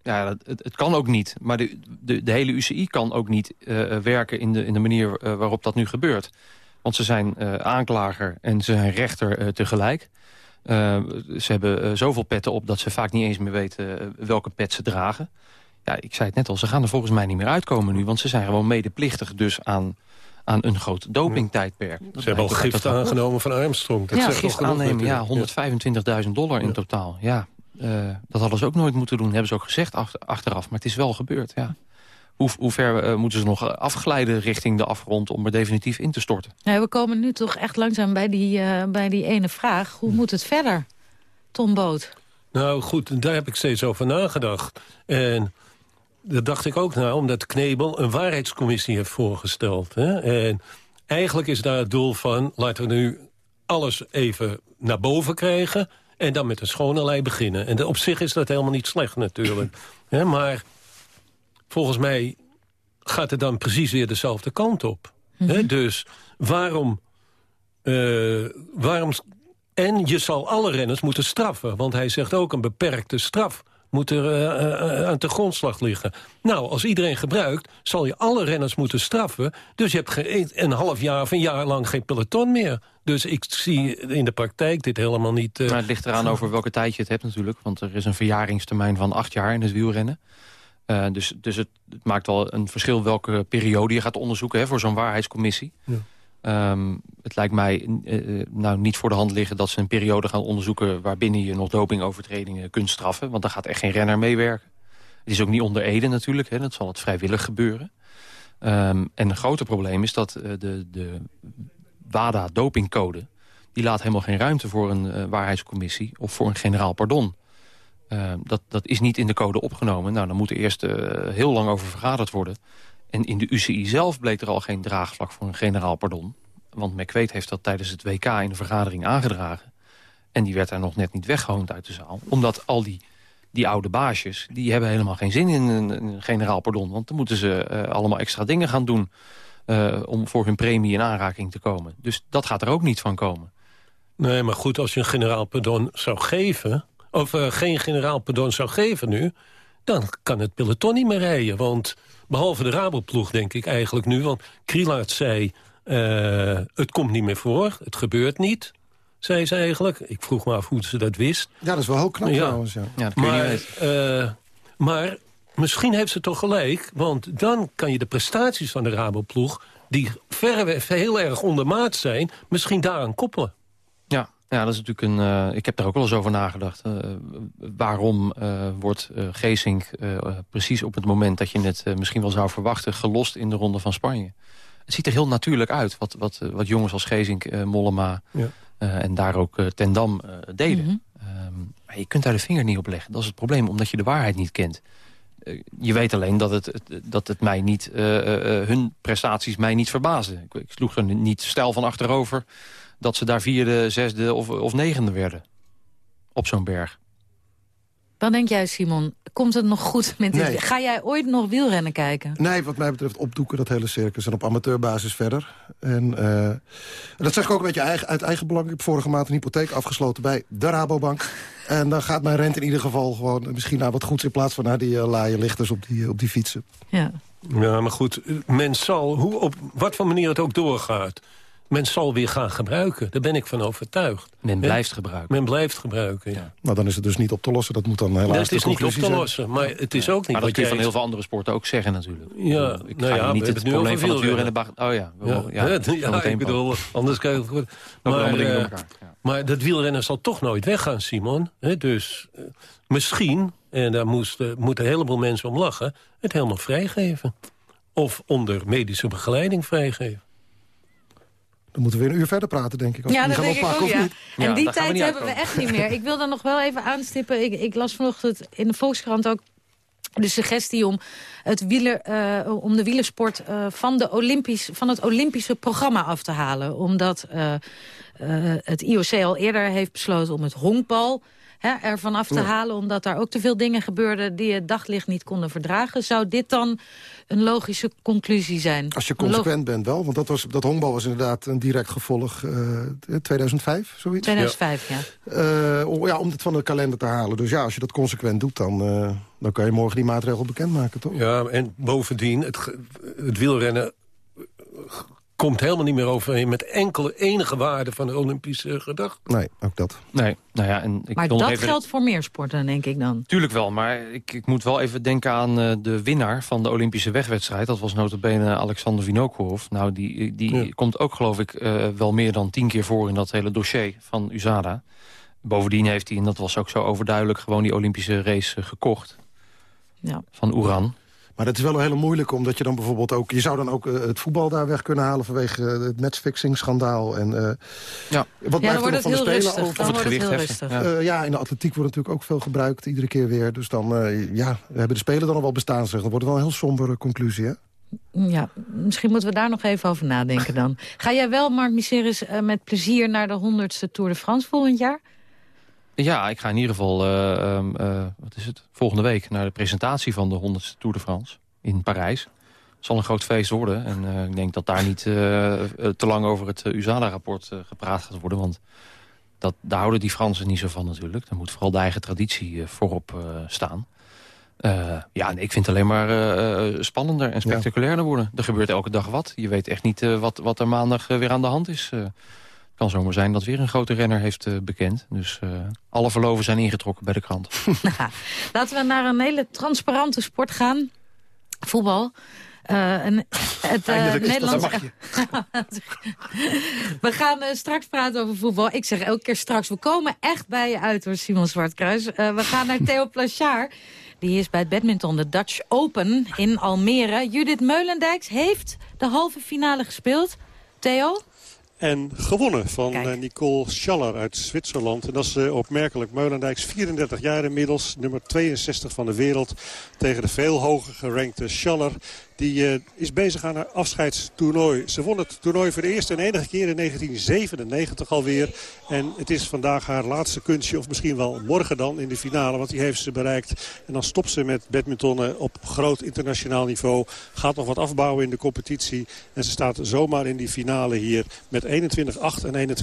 ja het, het kan ook niet. Maar de, de, de hele UCI kan ook niet eh, werken in de, in de manier eh, waarop dat nu gebeurt. Want ze zijn eh, aanklager en ze zijn rechter eh, tegelijk. Eh, ze hebben eh, zoveel petten op dat ze vaak niet eens meer weten eh, welke pet ze dragen. Ja, ik zei het net al, ze gaan er volgens mij niet meer uitkomen nu. Want ze zijn gewoon medeplichtig dus aan, aan een groot dopingtijdperk. Ze hebben al gift aangenomen van Armstrong. Dat ja, gift aannemen, ja, natuurlijk. 125.000 dollar in totaal. Ja, eh, dat hadden ze ook nooit moeten doen, hebben ze ook gezegd ach- achteraf. Maar het is wel gebeurd, ja. Hoe, hoe ver eh, moeten ze nog afglijden richting de afgrond... om er definitief in te storten? We komen nu toch echt langzaam bij die, eh, bij die ene vraag. Hoe moet het verder, Tom Boot? Nou goed, daar heb ik steeds over nagedacht. En dat dacht ik ook na, omdat Knebel een waarheidscommissie heeft voorgesteld. Hè? En eigenlijk is daar het doel van, laten we nu alles even naar boven krijgen... en dan met een schone lei beginnen. En op zich is dat helemaal niet slecht natuurlijk. Hè? Maar volgens mij gaat het dan precies weer dezelfde kant op. Hè? Dus waarom... eh, waarom en je zal alle renners moeten straffen. Want hij zegt ook een beperkte straf moet er eh, eh, aan de grondslag liggen. Nou, als iedereen gebruikt, zal je alle renners moeten straffen. Dus je hebt een half jaar of een jaar lang geen peloton meer. Dus ik zie in de praktijk dit helemaal niet... eh, Maar het ligt eraan over welke tijd je het hebt natuurlijk. Want er is een verjaringstermijn van acht jaar in het wielrennen. Eh, dus dus het, het maakt wel een verschil welke periode je gaat onderzoeken... Hè, voor zo'n waarheidscommissie. Ja. Ehm, het lijkt mij eh, eh, nou niet voor de hand liggen dat ze een periode gaan onderzoeken... waarbinnen je nog dopingovertredingen kunt straffen. Want dan gaat echt geen renner meewerken. Het is ook niet onder Ede natuurlijk, hè, dat zal het vrijwillig gebeuren. Ehm, en een groter probleem is dat de, de WADA-dopingcode... die laat helemaal geen ruimte voor een waarheidscommissie... of voor een generaal pardon. Ehm, dat, dat is niet in de code opgenomen. Nou, dan moet er eerst eh, heel lang over vergaderd worden. En in de UCI zelf bleek er al geen draagvlak voor een generaal pardon. Want McQuaid heeft dat tijdens het WK in de vergadering aangedragen. En die werd daar nog net niet weggehoond uit de zaal. Omdat al die, die oude baasjes, die hebben helemaal geen zin in een, een generaal pardon. Want dan moeten ze eh, allemaal extra dingen gaan doen... eh, om voor hun premie in aanraking te komen. Dus dat gaat er ook niet van komen. Nee, maar goed, als je een generaal pardon zou geven... of eh, geen generaal pardon zou geven nu... dan kan het peloton niet meer rijden. Want behalve de Rabelploeg, denk ik eigenlijk nu... want Krielaert zei, eh, het komt niet meer voor, het gebeurt niet... zei ze eigenlijk. Ik vroeg me af hoe ze dat wist. Ja, dat is wel heel knap trouwens. Ja. Ja, dat kun je Maar, niet weten. eh, maar misschien heeft ze toch gelijk... want dan kan je de prestaties van de Rabelploeg... die verreweg heel erg ondermaat zijn... misschien daaraan koppelen. Ja, dat is natuurlijk een. eh, ik heb daar ook wel eens over nagedacht. Eh, waarom eh, wordt eh Geesink precies op het moment dat je het misschien wel zou verwachten... gelost in de ronde van Spanje? Het ziet er heel natuurlijk uit wat, wat, wat jongens als Geesink, eh, Mollema... Ja. eh, en daar ook eh, Ten Dam eh, deden. Mhm. Ehm, maar je kunt daar de vinger niet op leggen. Dat is het probleem, omdat je de waarheid niet kent. Je weet alleen dat het, dat het mij niet, eh, eh, eh, hun prestaties mij niet verbazen. Ik, ik sloeg er niet stijl van achterover dat ze daar vierde, zesde of, of negende werden. Op zo'n berg. Dan denk jij, Simon, komt het nog goed met dit? Ga jij ooit nog wielrennen kijken? Nee, wat mij betreft opdoeken dat hele circus. En op amateurbasis verder. En eh, dat zeg ik ook een beetje eigen, uit eigen belang. Ik heb vorige maand een hypotheek afgesloten bij de Rabobank. En dan gaat mijn rente in ieder geval gewoon misschien naar wat goeds... in plaats van naar die uh, laaie lichters op die, op die fietsen. Ja. Ja, maar goed, men zal, hoe, op wat voor manier het ook doorgaat... men zal weer gaan gebruiken. Daar ben ik van overtuigd. Men blijft gebruiken. Men blijft gebruiken, ja. Nou, dan is het dus niet op te lossen. Dat moet dan helaas Dat de is niet op te lossen, maar het is ook niet Maar dat kun je van heel veel andere sporten ook zeggen natuurlijk. Ja, ik nou ga ja, je we niet het het probleem van het wielrennen... wielrennen. bag- Oh ja, we- Ja, ja, ja, ik bedoel, anders krijg ik... Lopen Maar, eh. Ja. maar dat wielrennen zal toch nooit weggaan, Simon. Hè, dus eh, misschien, en daar moesten, moeten een heleboel mensen om lachen... het helemaal vrijgeven. Of onder medische begeleiding vrijgeven. Dan moeten we weer een uur verder praten, denk ik. Als Ja, dat denk ik ook, ja. niet? En die tijd hebben we echt niet meer. Ik wil dan nog wel even aanstippen. Ik, ik las vanochtend in de Volkskrant ook de suggestie om, het wieler, eh, om de wielersport eh, van, de Olympisch, van het Olympische programma af te halen. Omdat eh, het IOC al eerder heeft besloten om het honkbal hè, ervan af te Ja. halen... omdat daar ook te veel dingen gebeurden die het daglicht niet konden verdragen. Zou dit dan een logische conclusie zijn? Als je consequent bent wel, want dat, was, dat honkbal was inderdaad een direct gevolg. eh 2005, zoiets? 2005, ja. Eh, om, ja, om het van de kalender te halen. Dus ja, als je dat consequent doet, dan, eh, dan kan je morgen die maatregel bekendmaken, toch? Ja, en bovendien, het, het wielrennen eh, komt helemaal niet meer overeen... met enkele enige waarde van de Olympische gedachte. Nee, ook dat. Nee, nou ja, en ik Maar dat even... geldt voor meer sporten, denk ik dan. Tuurlijk wel, maar ik, ik moet wel even denken aan eh, de winnaar van de Olympische wegwedstrijd. Dat was notabene Alexander Vinokourov. Nou, die, die komt ook geloof ik eh, wel meer dan tien keer voor in dat hele dossier van USADA. Bovendien heeft hij, en dat was ook zo overduidelijk, gewoon die Olympische race eh, gekocht. Ja. Van Oeran. Maar dat is wel een hele moeilijke, omdat je dan bijvoorbeeld ook... je zou dan ook eh, het voetbal daar weg kunnen halen vanwege eh, het matchfixing-schandaal. En, eh, Ja. Wat blijft er wordt nog van de het heel Spelen rustig. Dan het heel rustig. Ja. ja, in de atletiek wordt natuurlijk ook veel gebruikt, iedere keer weer. Dus dan, eh, ja, we hebben de Spelen dan al wel bestaan, zeg. Dat wordt wel een heel sombere conclusie, hè? Ja, misschien moeten we daar nog even over nadenken dan. Ga jij wel, Mark Miseris, met plezier naar de 100ste Tour de France volgend jaar? Ja, ik ga in ieder geval, eh, ehm, eh, wat is het, volgende week naar de presentatie van de 100ste Tour de France in Parijs. Het zal een groot feest worden. En eh, ik denk dat daar niet te lang over het USADA-rapport gepraat gaat worden. Want dat, daar houden die Fransen niet zo van natuurlijk. Daar moet vooral de eigen traditie voorop staan. Ja, en ik vind het alleen maar spannender en spectaculairder worden. Er gebeurt elke dag wat. Je weet echt niet wat, wat er maandag weer aan de hand is. Het kan zomaar zijn dat weer een grote renner heeft eh, bekend. Dus eh, alle verloven zijn ingetrokken bij de krant. Laten we naar een hele transparante sport gaan. Voetbal. Eh, een, het eh, dat, Nederlands... we gaan straks praten over voetbal. Ik zeg elke keer straks. We komen echt bij je uit hoor, Simon Zwartkruis. Eh, we gaan naar Theo Plachard. Die is bij het badminton, de Dutch Open in Almere. Judith Meulendijks heeft de halve finale gespeeld. Theo? En gewonnen van eh, Nicole Schaller uit Zwitserland. En dat is eh, opmerkelijk. Meulendijks 34 jaar inmiddels. Nummer 62 van de wereld. Tegen de veel hoger gerankte Schaller. Die eh, is bezig aan haar afscheidstoernooi. Ze won het toernooi voor de eerste en enige keer in 1997 alweer. En het is vandaag haar laatste kunstje. Of misschien wel morgen dan in de finale. Want die heeft ze bereikt. En dan stopt ze met badmintonnen op groot internationaal niveau. Gaat nog wat afbouwen in de competitie. En ze staat zomaar in die finale hier met 21-8 en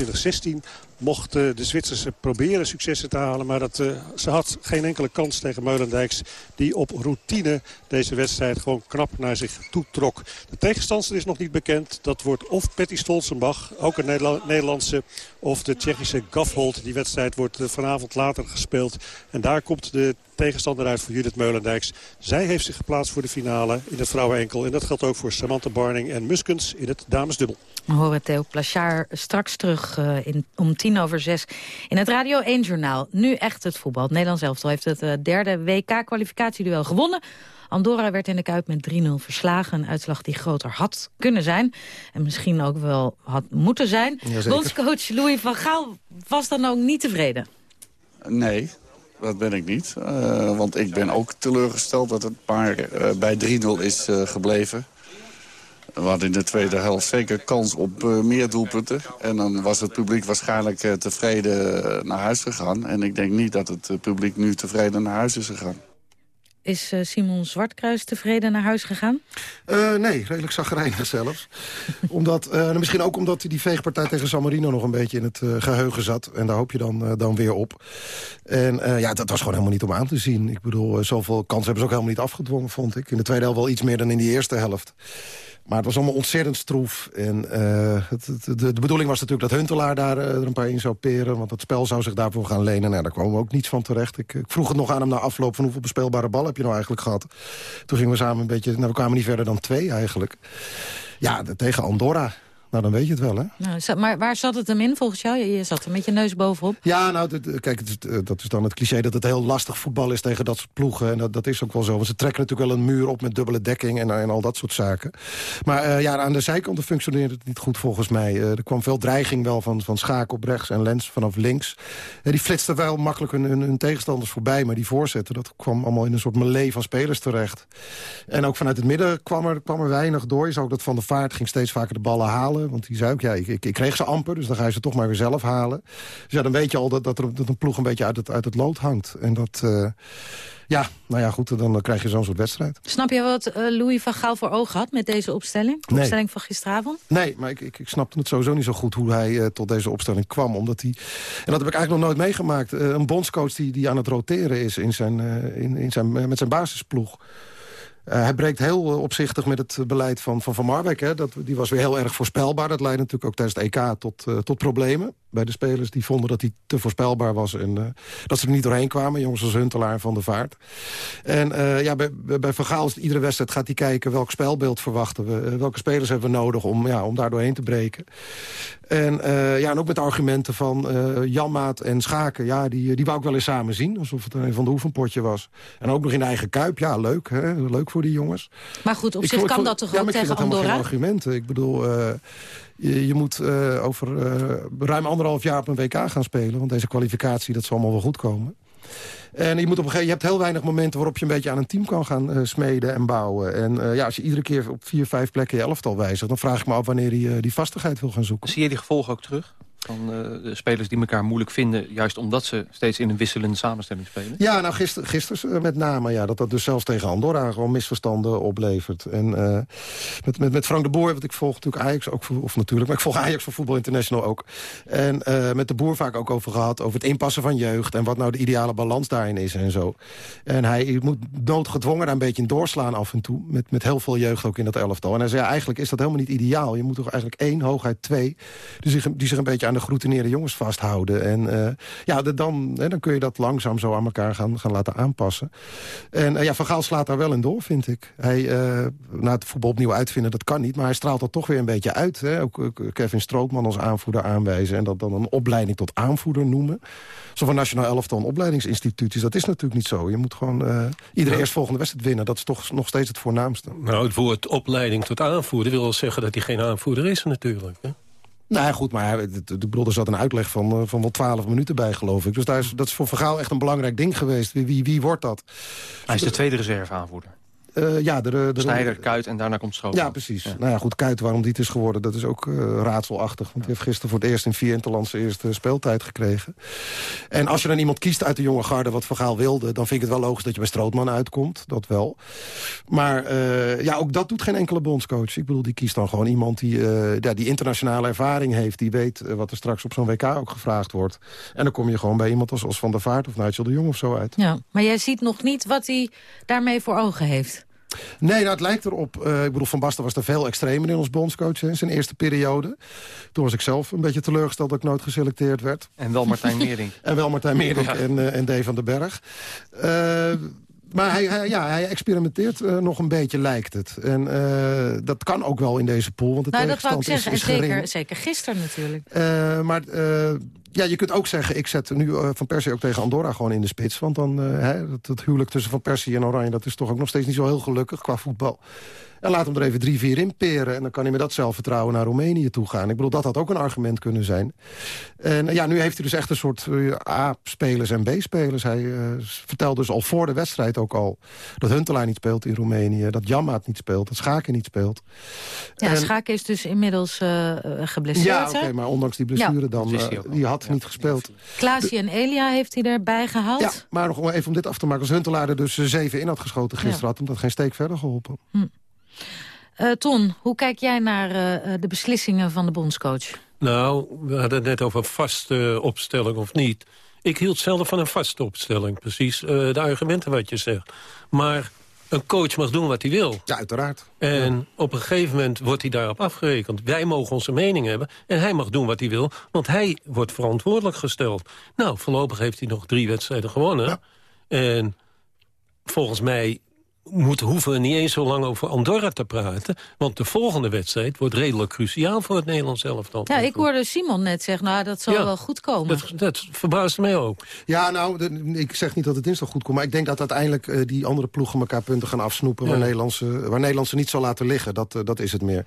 21-16 mocht eh, de Zwitserse proberen successen te halen. Maar dat, eh, ze had geen enkele kans tegen Meulendijks. Die op routine deze wedstrijd gewoon knap naar zich toe trok. De tegenstander is nog niet bekend. Dat wordt of Patty Stolzenbach, ook een Nederla- Nederlandse... of de Tsjechische Gafhold. Die wedstrijd wordt eh, vanavond later gespeeld. En daar komt de tegenstander uit voor Judith Meulendijks. Zij heeft zich geplaatst voor de finale in het vrouwenenkel. En dat geldt ook voor Samantha Barning en Muskens in het damesdubbel. We horen Theo Plachard straks terug eh, in, om tien over zes in het Radio 1-journaal. Nu echt het voetbal. Het Nederlands elftal heeft het eh, derde WK-kwalificatieduel gewonnen. Andorra werd in de Kuip met 3-0 verslagen. Een uitslag die groter had kunnen zijn. En misschien ook wel had moeten zijn. Jazeker. Bondscoach Louis van Gaal was dan ook niet tevreden. Nee, dat ben ik niet. Eh, want ik ben ook teleurgesteld dat het maar eh, bij 3-0 is eh, gebleven. We hadden in de tweede helft zeker kans op eh, meer doelpunten. En dan was het publiek waarschijnlijk eh, tevreden naar huis gegaan. En ik denk niet dat het publiek nu tevreden naar huis is gegaan. Is eh, Simon Zwartkruis tevreden naar huis gegaan? Eh, nee, redelijk zagrijnig zelfs. omdat, eh, misschien ook omdat die veegpartij tegen San Marino nog een beetje in het eh, geheugen zat. En daar hoop je dan, dan weer op. En ja, dat was gewoon helemaal niet om aan te zien. Ik bedoel, zoveel kansen hebben ze ook helemaal niet afgedwongen, vond ik. In de tweede helft wel iets meer dan in die eerste helft. Maar het was allemaal ontzettend stroef. En eh, het, de, de bedoeling was natuurlijk dat Huntelaar daar eh, er een paar in zou peren. Want het spel zou zich daarvoor gaan lenen. Nou, daar kwam ook niets van terecht. Ik, ik vroeg het nog aan hem na afloop van hoeveel bespeelbare ballen heb je nou eigenlijk gehad. Toen gingen we samen een beetje... Nou, we kwamen niet verder dan twee eigenlijk. Ja, tegen Andorra. Nou, dan weet je het wel, hè? Nou, maar waar zat het hem in volgens jou? Je, zat er met je neus bovenop. Ja, nou, dit, eh, kijk, eh, dat is dan het cliché dat het heel lastig voetbal is tegen dat soort ploegen. En dat, dat is ook wel zo. Want ze trekken natuurlijk wel een muur op met dubbele dekking en, en al dat soort zaken. Maar eh, ja, aan de zijkanten functioneerde het niet goed volgens mij. Eh, er kwam veel dreiging wel van, van Schaak op rechts en Lens vanaf links. Eh, die flitsten wel makkelijk hun, hun, hun tegenstanders voorbij. Maar die voorzetten, dat kwam allemaal in een soort melee van spelers terecht. En ook vanuit het midden kwam er, kwam er weinig door. Je zag ook dat Van der Vaart ging steeds vaker de ballen halen. Halen. Want die zei ook, ja, ik, ik, ik, kreeg ze amper, dus dan ga je ze toch maar weer zelf halen. Dus ja, dan weet je al dat, dat, er, dat een ploeg een beetje uit het, uit het lood hangt. En dat... Uh, ja, nou ja, goed, dan krijg je zo'n soort wedstrijd. Snap je wat uh, Louis van Gaal voor ogen had met deze opstelling? De nee. opstelling van gisteravond? Nee, maar ik, ik, ik snapte het sowieso niet zo goed hoe hij uh, tot deze opstelling kwam. Omdat hij, en dat heb ik eigenlijk nog nooit meegemaakt, uh, een bondscoach die, die aan het roteren is in zijn, in, in zijn, met zijn basisploeg. Uh, hij breekt heel uh, opzichtig met het beleid van Van, van Marwijk. Hè. Dat, die was weer heel erg voorspelbaar. Dat leidde natuurlijk ook tijdens het EK tot, tot problemen bij de spelers. Die vonden dat hij te voorspelbaar was en dat ze er niet doorheen kwamen. Jongens als Huntelaar Van de Vaart. En ja, bij, bij Van Gaal is het, iedere wedstrijd gaat hij kijken... welk spelbeeld verwachten we, welke spelers hebben we nodig om, ja, om daar doorheen te breken. En, ja, en ook met argumenten van Janmaat en Schaken. Ja, die, die wou ik wel eens samen zien. Alsof het een van de oefenpotje was. En ook nog in eigen kuip. Ja, leuk. Hè? Leuk voor die jongens. Maar goed, op ik zich kan dat toch ja, ook tegen Andorra? Ja, geen argumenten. Ik bedoel, je, je, moet uh, over uh, ruim anderhalf jaar op een WK gaan spelen. Want deze kwalificatie, dat zal allemaal wel goed komen. En je, moet op een gegeven, je hebt heel weinig momenten waarop je een beetje aan een team kan gaan uh, smeden en bouwen. En ja, als je iedere keer op vier, vijf plekken je elftal wijzigt... dan vraag ik me af wanneer hij die vastigheid wil gaan zoeken. Zie je die gevolgen ook terug? Van uh, de spelers die elkaar moeilijk vinden... juist omdat ze steeds in een wisselende samenstelling spelen? Ja, nou gister, gisteren uh, met name. Ja, dat dat dus zelfs tegen Andorra gewoon misverstanden oplevert. En uh, met, met, met Frank de Boer, wat ik volg natuurlijk Ajax ook... Of natuurlijk, maar ik volg Ajax voor Voetbal International ook. En met de Boer vaak ook over gehad... over het inpassen van jeugd... en wat nou de ideale balans daarin is en zo. En hij moet noodgedwongen daar een beetje in doorslaan af en toe... met, met heel veel jeugd ook in dat elftal. En hij zei, eigenlijk is dat helemaal niet ideaal. Je moet toch eigenlijk één, hooguit twee... die zich, die zich een beetje aan de geroutineerde jongens vasthouden. En uh, ja, de, dan, hè, dan kun je dat langzaam zo aan elkaar gaan, gaan laten aanpassen. En uh, ja, Van Gaal slaat daar wel in door, vind ik. Hij, uh, na het voetbal opnieuw uitvinden, dat kan niet. Maar hij straalt dat toch weer een beetje uit. Hè. Ook Kevin Strootman als aanvoerder aanwijzen. En dat dan een opleiding tot aanvoerder noemen. Zo van Nationaal Elftal een opleidingsinstituut. dat is natuurlijk niet zo. Je moet gewoon iedere ja. eerstvolgende wedstrijd winnen. Dat is toch nog steeds het voornaamste. Nou, het woord opleiding tot aanvoerder wil wel zeggen dat hij geen aanvoerder is natuurlijk. Hè? Nou ja, goed, maar ik bedoel, zat een uitleg van, van wel twaalf minuten bij, geloof ik. Dus daar is, dat is voor Vergaal echt een belangrijk ding geweest. Wie, wie wordt dat? Hij is de tweede reserve aanvoerder. Uh, ja, de, de, de, Snijder, Kuit en daarna komt Schoot. Ja, precies. Ja. Nou ja, goed, Kuit, waarom die het is geworden, dat is ook uh, raadselachtig. Want hij heeft gisteren voor het eerst in vier interlandse eerste speeltijd gekregen. En als je dan iemand kiest uit de jonge garde wat Vergaal wilde... dan vind ik het wel logisch dat je bij Strootman uitkomt. Dat wel. Maar uh, ja, ook dat doet geen enkele bondscoach. Ik bedoel, die kiest dan gewoon iemand die, ja, die internationale ervaring heeft. Die weet wat er straks op zo'n WK ook gevraagd wordt. En dan kom je gewoon bij iemand als, als Van der Vaart of Nigel de Jong of zo uit. Ja, maar jij ziet nog niet wat hij daarmee voor ogen heeft. Nee, nou, het lijkt erop. Uh, ik bedoel, Van Basten was er veel extremer in als bondscoach in zijn eerste periode. Toen was ik zelf een beetje teleurgesteld dat ik nooit geselecteerd werd. En wel Martijn Meering. en wel Martijn Meering ja. en, uh, en Dave van den Berg. Uh, maar hij, hij, ja, hij experimenteert uh, nog een beetje, lijkt het. En uh, dat kan ook wel in deze pool, want de nou, dat wou ik zeggen. is, is zeker, gering. zeker gisteren natuurlijk. Uh, maar ja, je kunt ook zeggen, ik zet nu Van Persie ook tegen Andorra gewoon in de spits. Want dan, hè, dat, dat huwelijk tussen Van Persie en Oranje... dat is toch ook nog steeds niet zo heel gelukkig qua voetbal. En laat hem er even drie, vier in peren. En dan kan hij met dat zelfvertrouwen naar Roemenië toe gaan. Ik bedoel, dat had ook een argument kunnen zijn. En ja, nu heeft hij dus echt een soort uh, A-spelers en B-spelers. Hij uh, vertelde dus al voor de wedstrijd ook al... dat Huntelaar niet speelt in Roemenië. Dat Jammaat niet speelt. Dat Schaken niet speelt. Ja, en, Schaken is dus inmiddels uh, geblesseerd. Ja, oké, okay, maar ondanks die blessure ja. dan... die had ja. niet gespeeld. Klaasje en Elia heeft hij erbij gehaald. Ja, maar nog even om dit af te maken. Als Huntelaar er dus zeven in had geschoten gisteren... had hem dat geen steek verder geholpen. Hm. Uh, Ton, hoe kijk jij naar uh, de beslissingen van de bondscoach? Nou, we hadden het net over vaste opstelling of niet. Ik hield zelf van een vaste opstelling, precies. Uh, de argumenten wat je zegt. Maar een coach mag doen wat hij wil. Ja, uiteraard. En ja. op een gegeven moment wordt hij daarop afgerekend. Wij mogen onze mening hebben en hij mag doen wat hij wil... want hij wordt verantwoordelijk gesteld. Nou, voorlopig heeft hij nog drie wedstrijden gewonnen. Ja. En volgens mij moet, hoeven we niet eens zo lang over Andorra te praten. Want de volgende wedstrijd wordt redelijk cruciaal voor het Nederlands elftal. Ja, ik hoorde Simon net zeggen, nou, dat zal ja, wel goed komen. Dat, dat verbaast mij ook. Ja, nou, de, ik zeg niet dat het dinsdag goed komt. Maar ik denk dat uiteindelijk uh, die andere ploegen elkaar punten gaan afsnoepen... Ja. Waar, Nederlandse, waar Nederlandse niet zal laten liggen. Dat, uh, dat is het meer.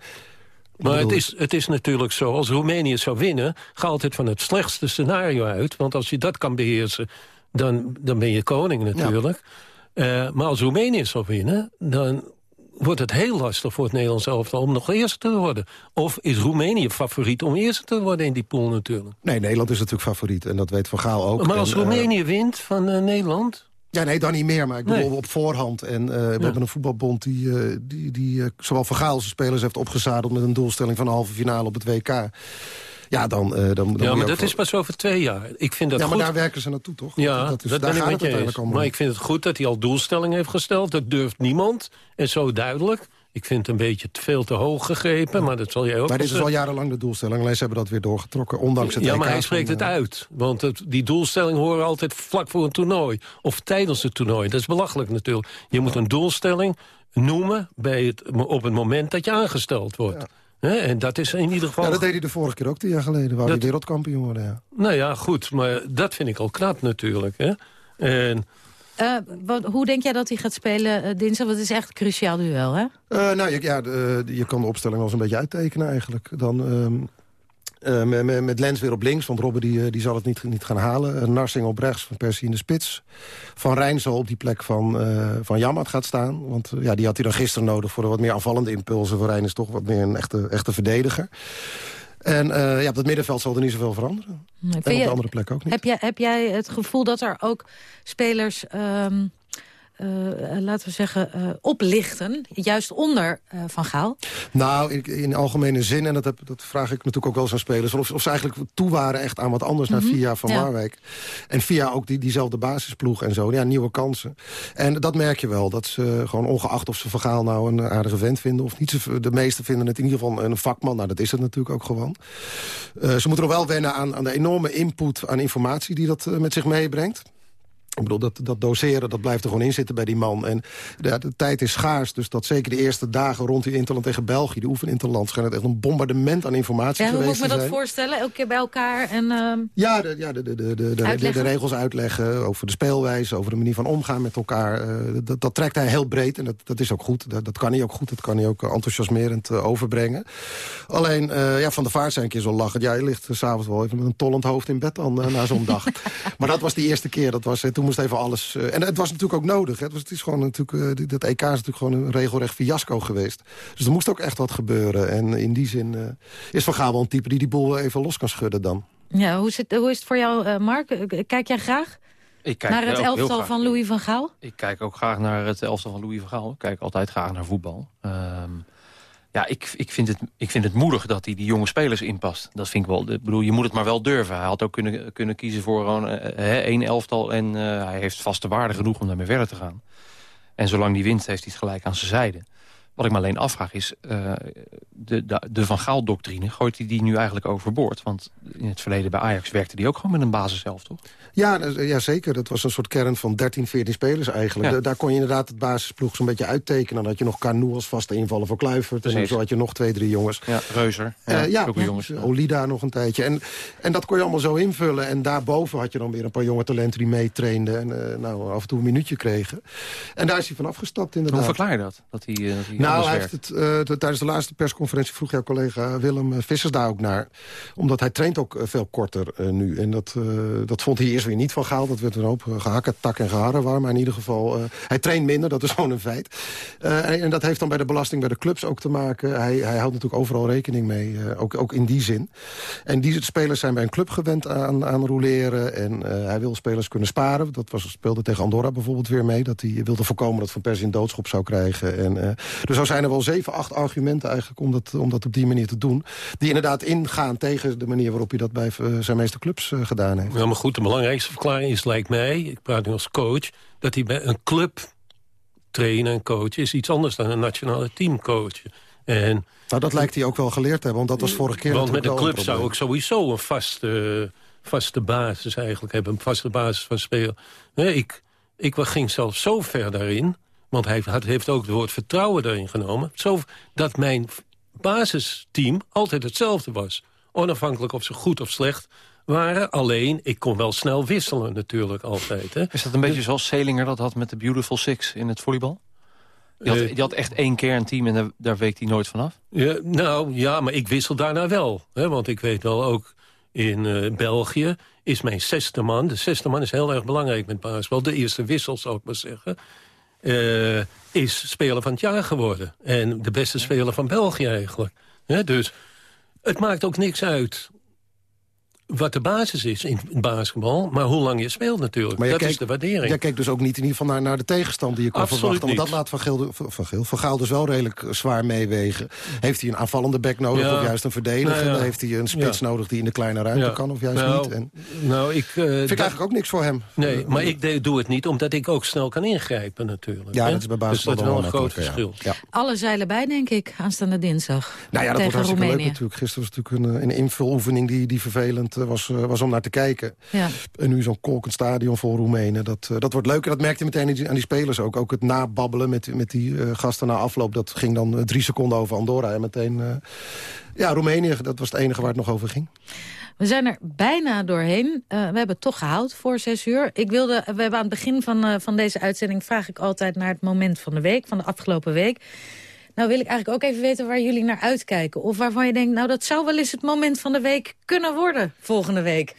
Maar het is, het is natuurlijk zo, als Roemenië zou winnen... ga altijd van het slechtste scenario uit. Want als je dat kan beheersen, dan, dan ben je koning natuurlijk... Ja. Uh, maar als Roemenië zou winnen, dan wordt het heel lastig voor het Nederlands elftal om nog eerste te worden. Of is Roemenië favoriet om eerste te worden in die pool natuurlijk? Nee, Nederland is natuurlijk favoriet en dat weet Van Gaal ook. Maar als en, uh, Roemenië wint van uh, Nederland... Ja, nee, dan niet meer. Maar ik bedoel nee. op voorhand. En uh, we ja. hebben een voetbalbond die, uh, die, die uh, zowel Van Gaal als spelers heeft opgezadeld... met een doelstelling van een halve finale op het WK. Ja, dan, dan, dan ja maar dat voor... is pas over twee jaar. Ik vind dat ja, goed. maar daar werken ze naartoe, toch? Ja, dat, is, dat daar ben ik met je eens. Maar ik vind het goed dat hij al doelstelling heeft gesteld. Dat durft niemand. En zo duidelijk. Ik vind het een beetje te veel te hoog gegrepen, maar dat zal jij ook Maar dit is al jarenlang de doelstelling. Alleen ze hebben dat weer doorgetrokken, ondanks het Ja, EK maar hij spreekt van, het uit. Want het, die doelstelling horen altijd vlak voor een toernooi. Of tijdens het toernooi. Dat is belachelijk natuurlijk. Je moet een doelstelling noemen bij het, op het moment dat je aangesteld wordt. Ja. He, en dat is in ieder geval... Ja, dat deed hij de vorige keer ook, tien jaar geleden. Waar dat... hij wereldkampioen worden, ja. Nou ja, goed. Maar dat vind ik al knap natuurlijk. Hè? En... Uh, wat, hoe denk jij dat hij gaat spelen uh, dinsdag? Want het is echt een cruciaal duel, hè? Uh, nou, je, ja, de, je kan de opstelling wel eens een beetje uittekenen eigenlijk. Dan... Um... Uh, met, met Lens weer op links, want Robben die, die zal het niet, niet gaan halen. Uh, Narsing op rechts, Van Persie in de spits. Van Rijn zal op die plek van, uh, van Jammat gaat staan. Want ja, die had hij dan gisteren nodig voor een wat meer aanvallende impulsen. Van Rijn is toch wat meer een echte, echte verdediger. En ja, op het middenveld zal er niet zoveel veranderen. En op de andere plek ook niet. Heb jij, heb jij het gevoel dat er ook spelers... Um uh, laten we zeggen, uh, oplichten. Juist onder Van Gaal. Nou, in, in algemene zin, en dat, heb, dat vraag ik natuurlijk ook wel eens aan spelers... of, of ze eigenlijk toe waren echt aan wat anders mm -hmm. naar via Van ja. Marwijk. En via ook die, diezelfde basisploeg en zo. Ja, nieuwe kansen. En dat merk je wel. Dat ze gewoon ongeacht of ze Van Gaal nou een aardige vent vinden of niet. Ze, de meesten vinden het in ieder geval een vakman. Nou, dat is het natuurlijk ook gewoon. ze moeten er wel wennen aan, aan de enorme input aan informatie... die dat met zich meebrengt. Ik bedoel, dat, dat doseren, dat blijft er gewoon in zitten bij die man. En de, de, tijd is schaars, dus dat zeker de eerste dagen rond die Interland tegen België... de oefeninterland, schijnt het echt een bombardement aan informatie ja, geweest Hoe moet ik me dat voorstellen? Elke keer bij elkaar en uh, Ja, de, ja de, de, de, de, de, de, regels uitleggen over de speelwijze... over de manier van omgaan met elkaar. Uh, dat, dat trekt hij heel breed en dat, dat is ook goed. Dat, dat kan hij ook goed, dat kan hij ook enthousiasmerend uh, overbrengen. Alleen, uh, ja, Van de Vaart zijn een keer zo lachen. Ja, je ligt s'avonds wel even met een tollend hoofd in bed dan, na zo'n dag. maar dat was die eerste keer, dat was... toen moest even alles... Uh, en het was natuurlijk ook nodig. Hè. Het, was, het is gewoon natuurlijk, uh, dat EK is natuurlijk gewoon een regelrecht fiasco geweest. Dus er moest ook echt wat gebeuren. En in die zin uh, is Van Gaal wel een type die die boel even los kan schudden dan. Ja, hoe is het, hoe is het voor jou, Mark? Kijk jij graag ik kijk naar het elftal van Louis van Gaal? Ik kijk ook graag naar het elftal van Louis van Gaal. Ik kijk altijd graag naar voetbal. Um, ja, ik, ik, vind het, ik vind het moedig dat hij die jonge spelers inpast. Dat vind ik wel. Ik bedoel, je moet het maar wel durven. Hij had ook kunnen, kunnen kiezen voor gewoon uh, één elftal. En uh, hij heeft vaste waarde genoeg om daarmee verder te gaan. En zolang die wint, heeft hij het gelijk aan zijn zijde. Wat ik me alleen afvraag is, uh, de, de, de Van Gaal-doctrine... gooit hij die nu eigenlijk overboord? Want in het verleden bij Ajax werkte die ook gewoon met een basis zelf, toch? Ja, ja, zeker. Dat was een soort kern van 13, 14 spelers eigenlijk. Ja. Daar kon je inderdaad het basisploeg zo'n beetje uittekenen. Dan had je nog Canoe als vaste invallen voor Kluivert. En zo had je nog twee, drie jongens. Ja, Reuzer. Ja, uh, ja, ja jongens. Olida nog een tijdje. En, en dat kon je allemaal zo invullen. En daarboven had je dan weer een paar jonge talenten die meetrainden. En uh, nou, af en toe een minuutje kregen. En daar is hij van afgestapt inderdaad. Hoe verklaar je dat? Dat hij, uh, dat hij nou, hij heeft het, uh, tijdens de laatste persconferentie vroeg jouw collega Willem Vissers daar ook naar. Omdat hij traint ook veel korter nu. En dat, dat vond hij eerst weer niet van Gaal. Dat werd een hoop gehakken, tak en geharen waar. Maar in ieder geval, hij traint minder, dat is gewoon een feit. En, en, dat heeft dan bij de belasting bij de clubs ook te maken. Hij, hij houdt natuurlijk overal rekening mee, ook, ook in die zin. En die spelers zijn bij een club gewend aan, aan roleren. En hij wil spelers kunnen sparen. Dat was, speelde tegen Andorra bijvoorbeeld weer mee. Dat hij wilde voorkomen dat Van Persie een doodschop zou krijgen. En, dus zo zijn er wel zeven, acht argumenten eigenlijk om dat, om dat op die manier te doen. Die inderdaad ingaan tegen de manier waarop hij dat bij zijn meeste clubs gedaan heeft. Ja, maar goed, de belangrijkste verklaring is, lijkt mij, ik praat nu als coach... dat hij bij een club trainen en coach is iets anders dan een nationale teamcoach. En, nou, dat lijkt hij ook wel geleerd te hebben, want dat was vorige keer Want met een club zou ik sowieso een vaste, vaste basis eigenlijk hebben. Een vaste basis van spelen. Nee, ik, ik ging zelfs zo ver daarin, want hij had, heeft ook het woord vertrouwen daarin genomen... Zo, dat mijn basisteam altijd hetzelfde was. Onafhankelijk of ze goed of slecht waren. Alleen, ik kon wel snel wisselen natuurlijk altijd. Hè. Is dat een beetje dus, zoals Selinger dat had met de Beautiful Six in het volleybal? Die had, die had echt één kernteam en daar, daar week hij nooit vanaf? Ja, nou, ja, maar ik wissel daarna wel. Hè, want ik weet wel ook in uh, België is mijn zesde man... de zesde man is heel erg belangrijk met basketbal. De eerste wissel, zou ik maar zeggen. Eh, is speler van het jaar geworden. En de beste speler van België eigenlijk. dus het maakt ook niks uit wat de basis is in basketbal, maar hoe lang je speelt natuurlijk. Maar dat is de waardering. Jij kijkt dus ook niet in ieder geval naar, naar de tegenstand die je kan verwachten. Want dat laat Van Geel, van, Geel, van Gaal dus wel redelijk zwaar meewegen. Heeft hij een aanvallende back nodig of juist een verdediger? Nou Heeft hij een spits nodig die in de kleine ruimte kan of juist nou, niet? En nou, ik, uh, vind ik eigenlijk ook niks voor hem. Nee, maar ik doe het niet omdat ik ook snel kan ingrijpen natuurlijk. Ja, dat is bij basis dus dat is wel een groot verschil. Alle zeilen bij, denk ik, aanstaande dinsdag. Nou ja, dat wordt hartstikke leuk natuurlijk. Gisteren was natuurlijk een, een invuloefening die, die vervelend eh, was, eh, was om naar te kijken. Ja. En nu zo'n kolkend stadion voor Roemenen. Dat, uh, dat wordt leuk. En dat merkte meteen aan die spelers ook. Ook het nababbelen met, met die uh, gasten na afloop. Dat ging dan drie seconden over Andorra. En meteen, ja, Roemenië, dat was het enige waar het nog over ging. We zijn er bijna doorheen. Uh, we hebben het toch gehaald voor zes uur. Ik wilde, we hebben aan het begin van, van deze uitzending... vraag ik altijd naar het moment van de week, van de afgelopen week. Nou wil ik eigenlijk ook even weten waar jullie naar uitkijken. Of waarvan je denkt, nou dat zou wel eens het moment van de week kunnen worden volgende week.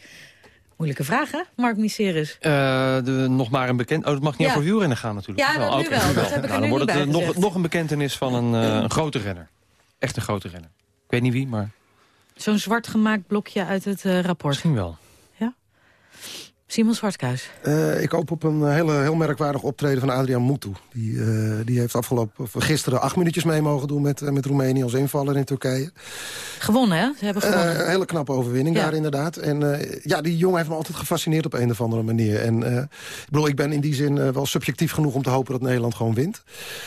Moeilijke vraag, hè, Mark Miseris? Uh, nog maar een bekend... Oh, dat mag niet ja. over wielrennen gaan natuurlijk. Ja, dat nu wel. Dat heb ik nou, dan wordt het nog, nog, een bekentenis van een, uh, een grote renner. Echt een grote renner. Ik weet niet wie, maar... Zo'n zwart gemaakt blokje uit het uh, rapport. Misschien wel. Simon Zwartkuis. Uh, ik hoop op een hele, heel merkwaardig optreden van Adrian Mutu. Die, uh, die heeft afgelopen, gisteren acht minuutjes mee mogen doen met, met Roemenië als invaller in Turkije. Gewonnen, hè? Ze hebben gewonnen. Uh, hele knappe overwinning daar inderdaad. En ja, die jongen heeft me altijd gefascineerd op een of andere manier. En ik bedoel, ik ben in die zin wel subjectief genoeg om te hopen dat Nederland gewoon wint.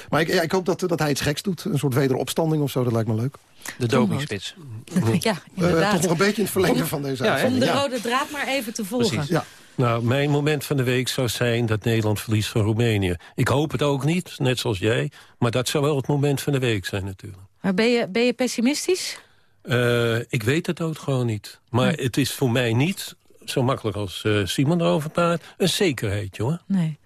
Maar ik, ja, ik hoop dat, dat hij iets geks doet. Een soort wederopstanding of zo, dat lijkt me leuk. De dopingspits. ja, inderdaad. toch nog een beetje in het verlengde van deze ja, Om de rode draad maar even te volgen. Precies, ja. Nou, mijn moment van de week zou zijn dat Nederland verliest van Roemenië. Ik hoop het ook niet, net zoals jij. Maar dat zou wel het moment van de week zijn natuurlijk. Maar ben je, ben je pessimistisch? Uh, ik weet het ook gewoon niet. Maar het is voor mij niet, zo makkelijk als uh, Simon erover praat... een zekerheid, jongen. Nee.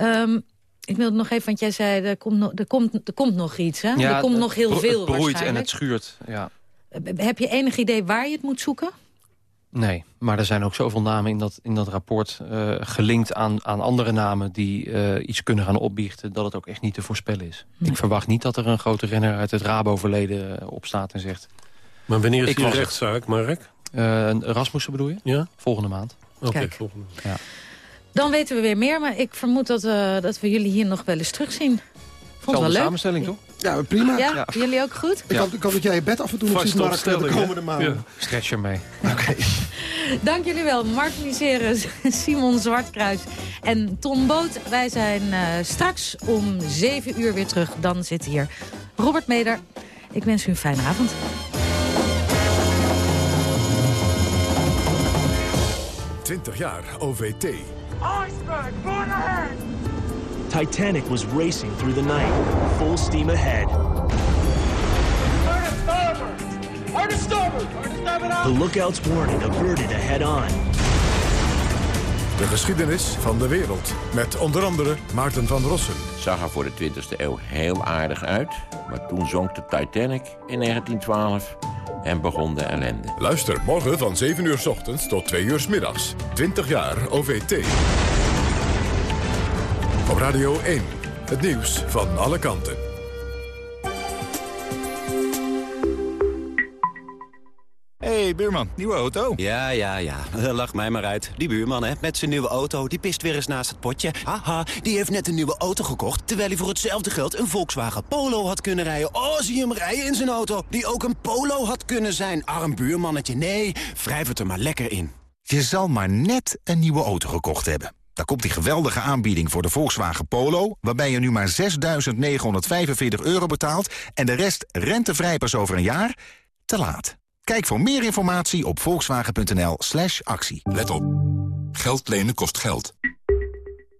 Um, ik wilde nog even, want jij zei, er komt, nog, er komt, er komt nog iets, hè? Ja, er komt nog heel veel Het broeit en het schuurt, ja. Heb je enig idee waar je het moet zoeken? Nee, maar er zijn ook zoveel namen in dat, in dat rapport uh, gelinkt aan, aan andere namen... die uh, iets kunnen gaan opbiechten dat het ook echt niet te voorspellen is. Ik verwacht niet dat er een grote renner uit het Rabo-verleden eh, opstaat en zegt... Maar wanneer is die rechtszaak, Mark? Uh, Rasmussen bedoel je? Ja. Volgende maand. Oké, volgende maand. Ja. Dan weten we weer meer, maar ik vermoed dat, uh, dat we jullie hier nog wel eens terugzien. Vond het wel leuk. samenstelling, toch? Ja, prima. Ja, Jullie ook goed? Ik, hoop, ik hoop dat jij je bed af en toe nog ziet de komende maanden. Ja. Stretch ermee. Oké. Dank jullie wel. Mark Miseres, Simon Zwartkruis en Ton Boot. Wij zijn uh, straks om 7 uur weer terug. Dan zit hier Robert Meder. Ik wens u een fijne avond. Twintig jaar OVT. Iceberg, born ahead! Titanic was racing through the night, full steam ahead. The lookout's warning averted ahead on. De geschiedenis van de wereld. Met onder andere Maarten van Rossum. Zag er voor de 20e eeuw heel aardig uit. Maar toen zonk de Titanic in 1912 en begon de ellende. Luister morgen van 7 uur s ochtends tot 2 uur s middags. 20 jaar OVT. Op Radio 1. Het nieuws van alle kanten. hey, buurman, nieuwe auto? Ja, ja, ja. Lach mij maar uit. Die buurman, hè, met zijn nieuwe auto, die pist weer eens naast het potje. Haha, die heeft net een nieuwe auto gekocht... terwijl hij voor hetzelfde geld een Volkswagen Polo had kunnen rijden. Oh, zie hem rijden in zijn auto, die ook een Polo had kunnen zijn. Arm buurmannetje, nee, wrijf het er maar lekker in. Je zal maar net een nieuwe auto gekocht hebben. Daar komt die geweldige aanbieding voor de Volkswagen Polo... waarbij je nu maar 6.945 euro betaalt... en de rest rentevrij pas over een jaar? Te laat. Kijk voor meer informatie op volkswagen.nl slash actie. Let op. Geld lenen kost geld.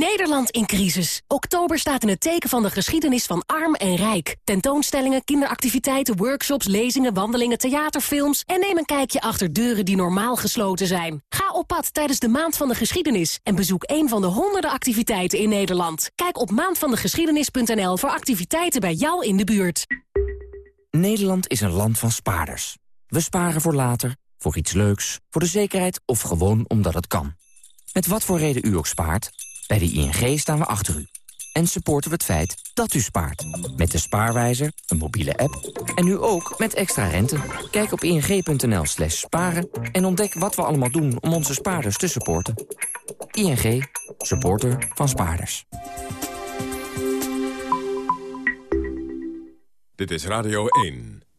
Nederland in crisis. Oktober staat in het teken van de geschiedenis van arm en rijk. Tentoonstellingen, kinderactiviteiten, workshops, lezingen, wandelingen, theaterfilms... en neem een kijkje achter deuren die normaal gesloten zijn. Ga op pad tijdens de Maand van de Geschiedenis... en bezoek een van de honderden activiteiten in Nederland. Kijk op maandvandegeschiedenis.nl voor activiteiten bij jou in de buurt. Nederland is een land van spaarders. We sparen voor later, voor iets leuks, voor de zekerheid of gewoon omdat het kan. Met wat voor reden u ook spaart, bij de ING staan we achter u. En supporten we het feit dat u spaart. Met de spaarwijzer, een mobiele app en nu ook met extra rente. Kijk op ing.nl slash sparen en ontdek wat we allemaal doen om onze spaarders te supporten. ING, supporter van spaarders. Dit is Radio 1.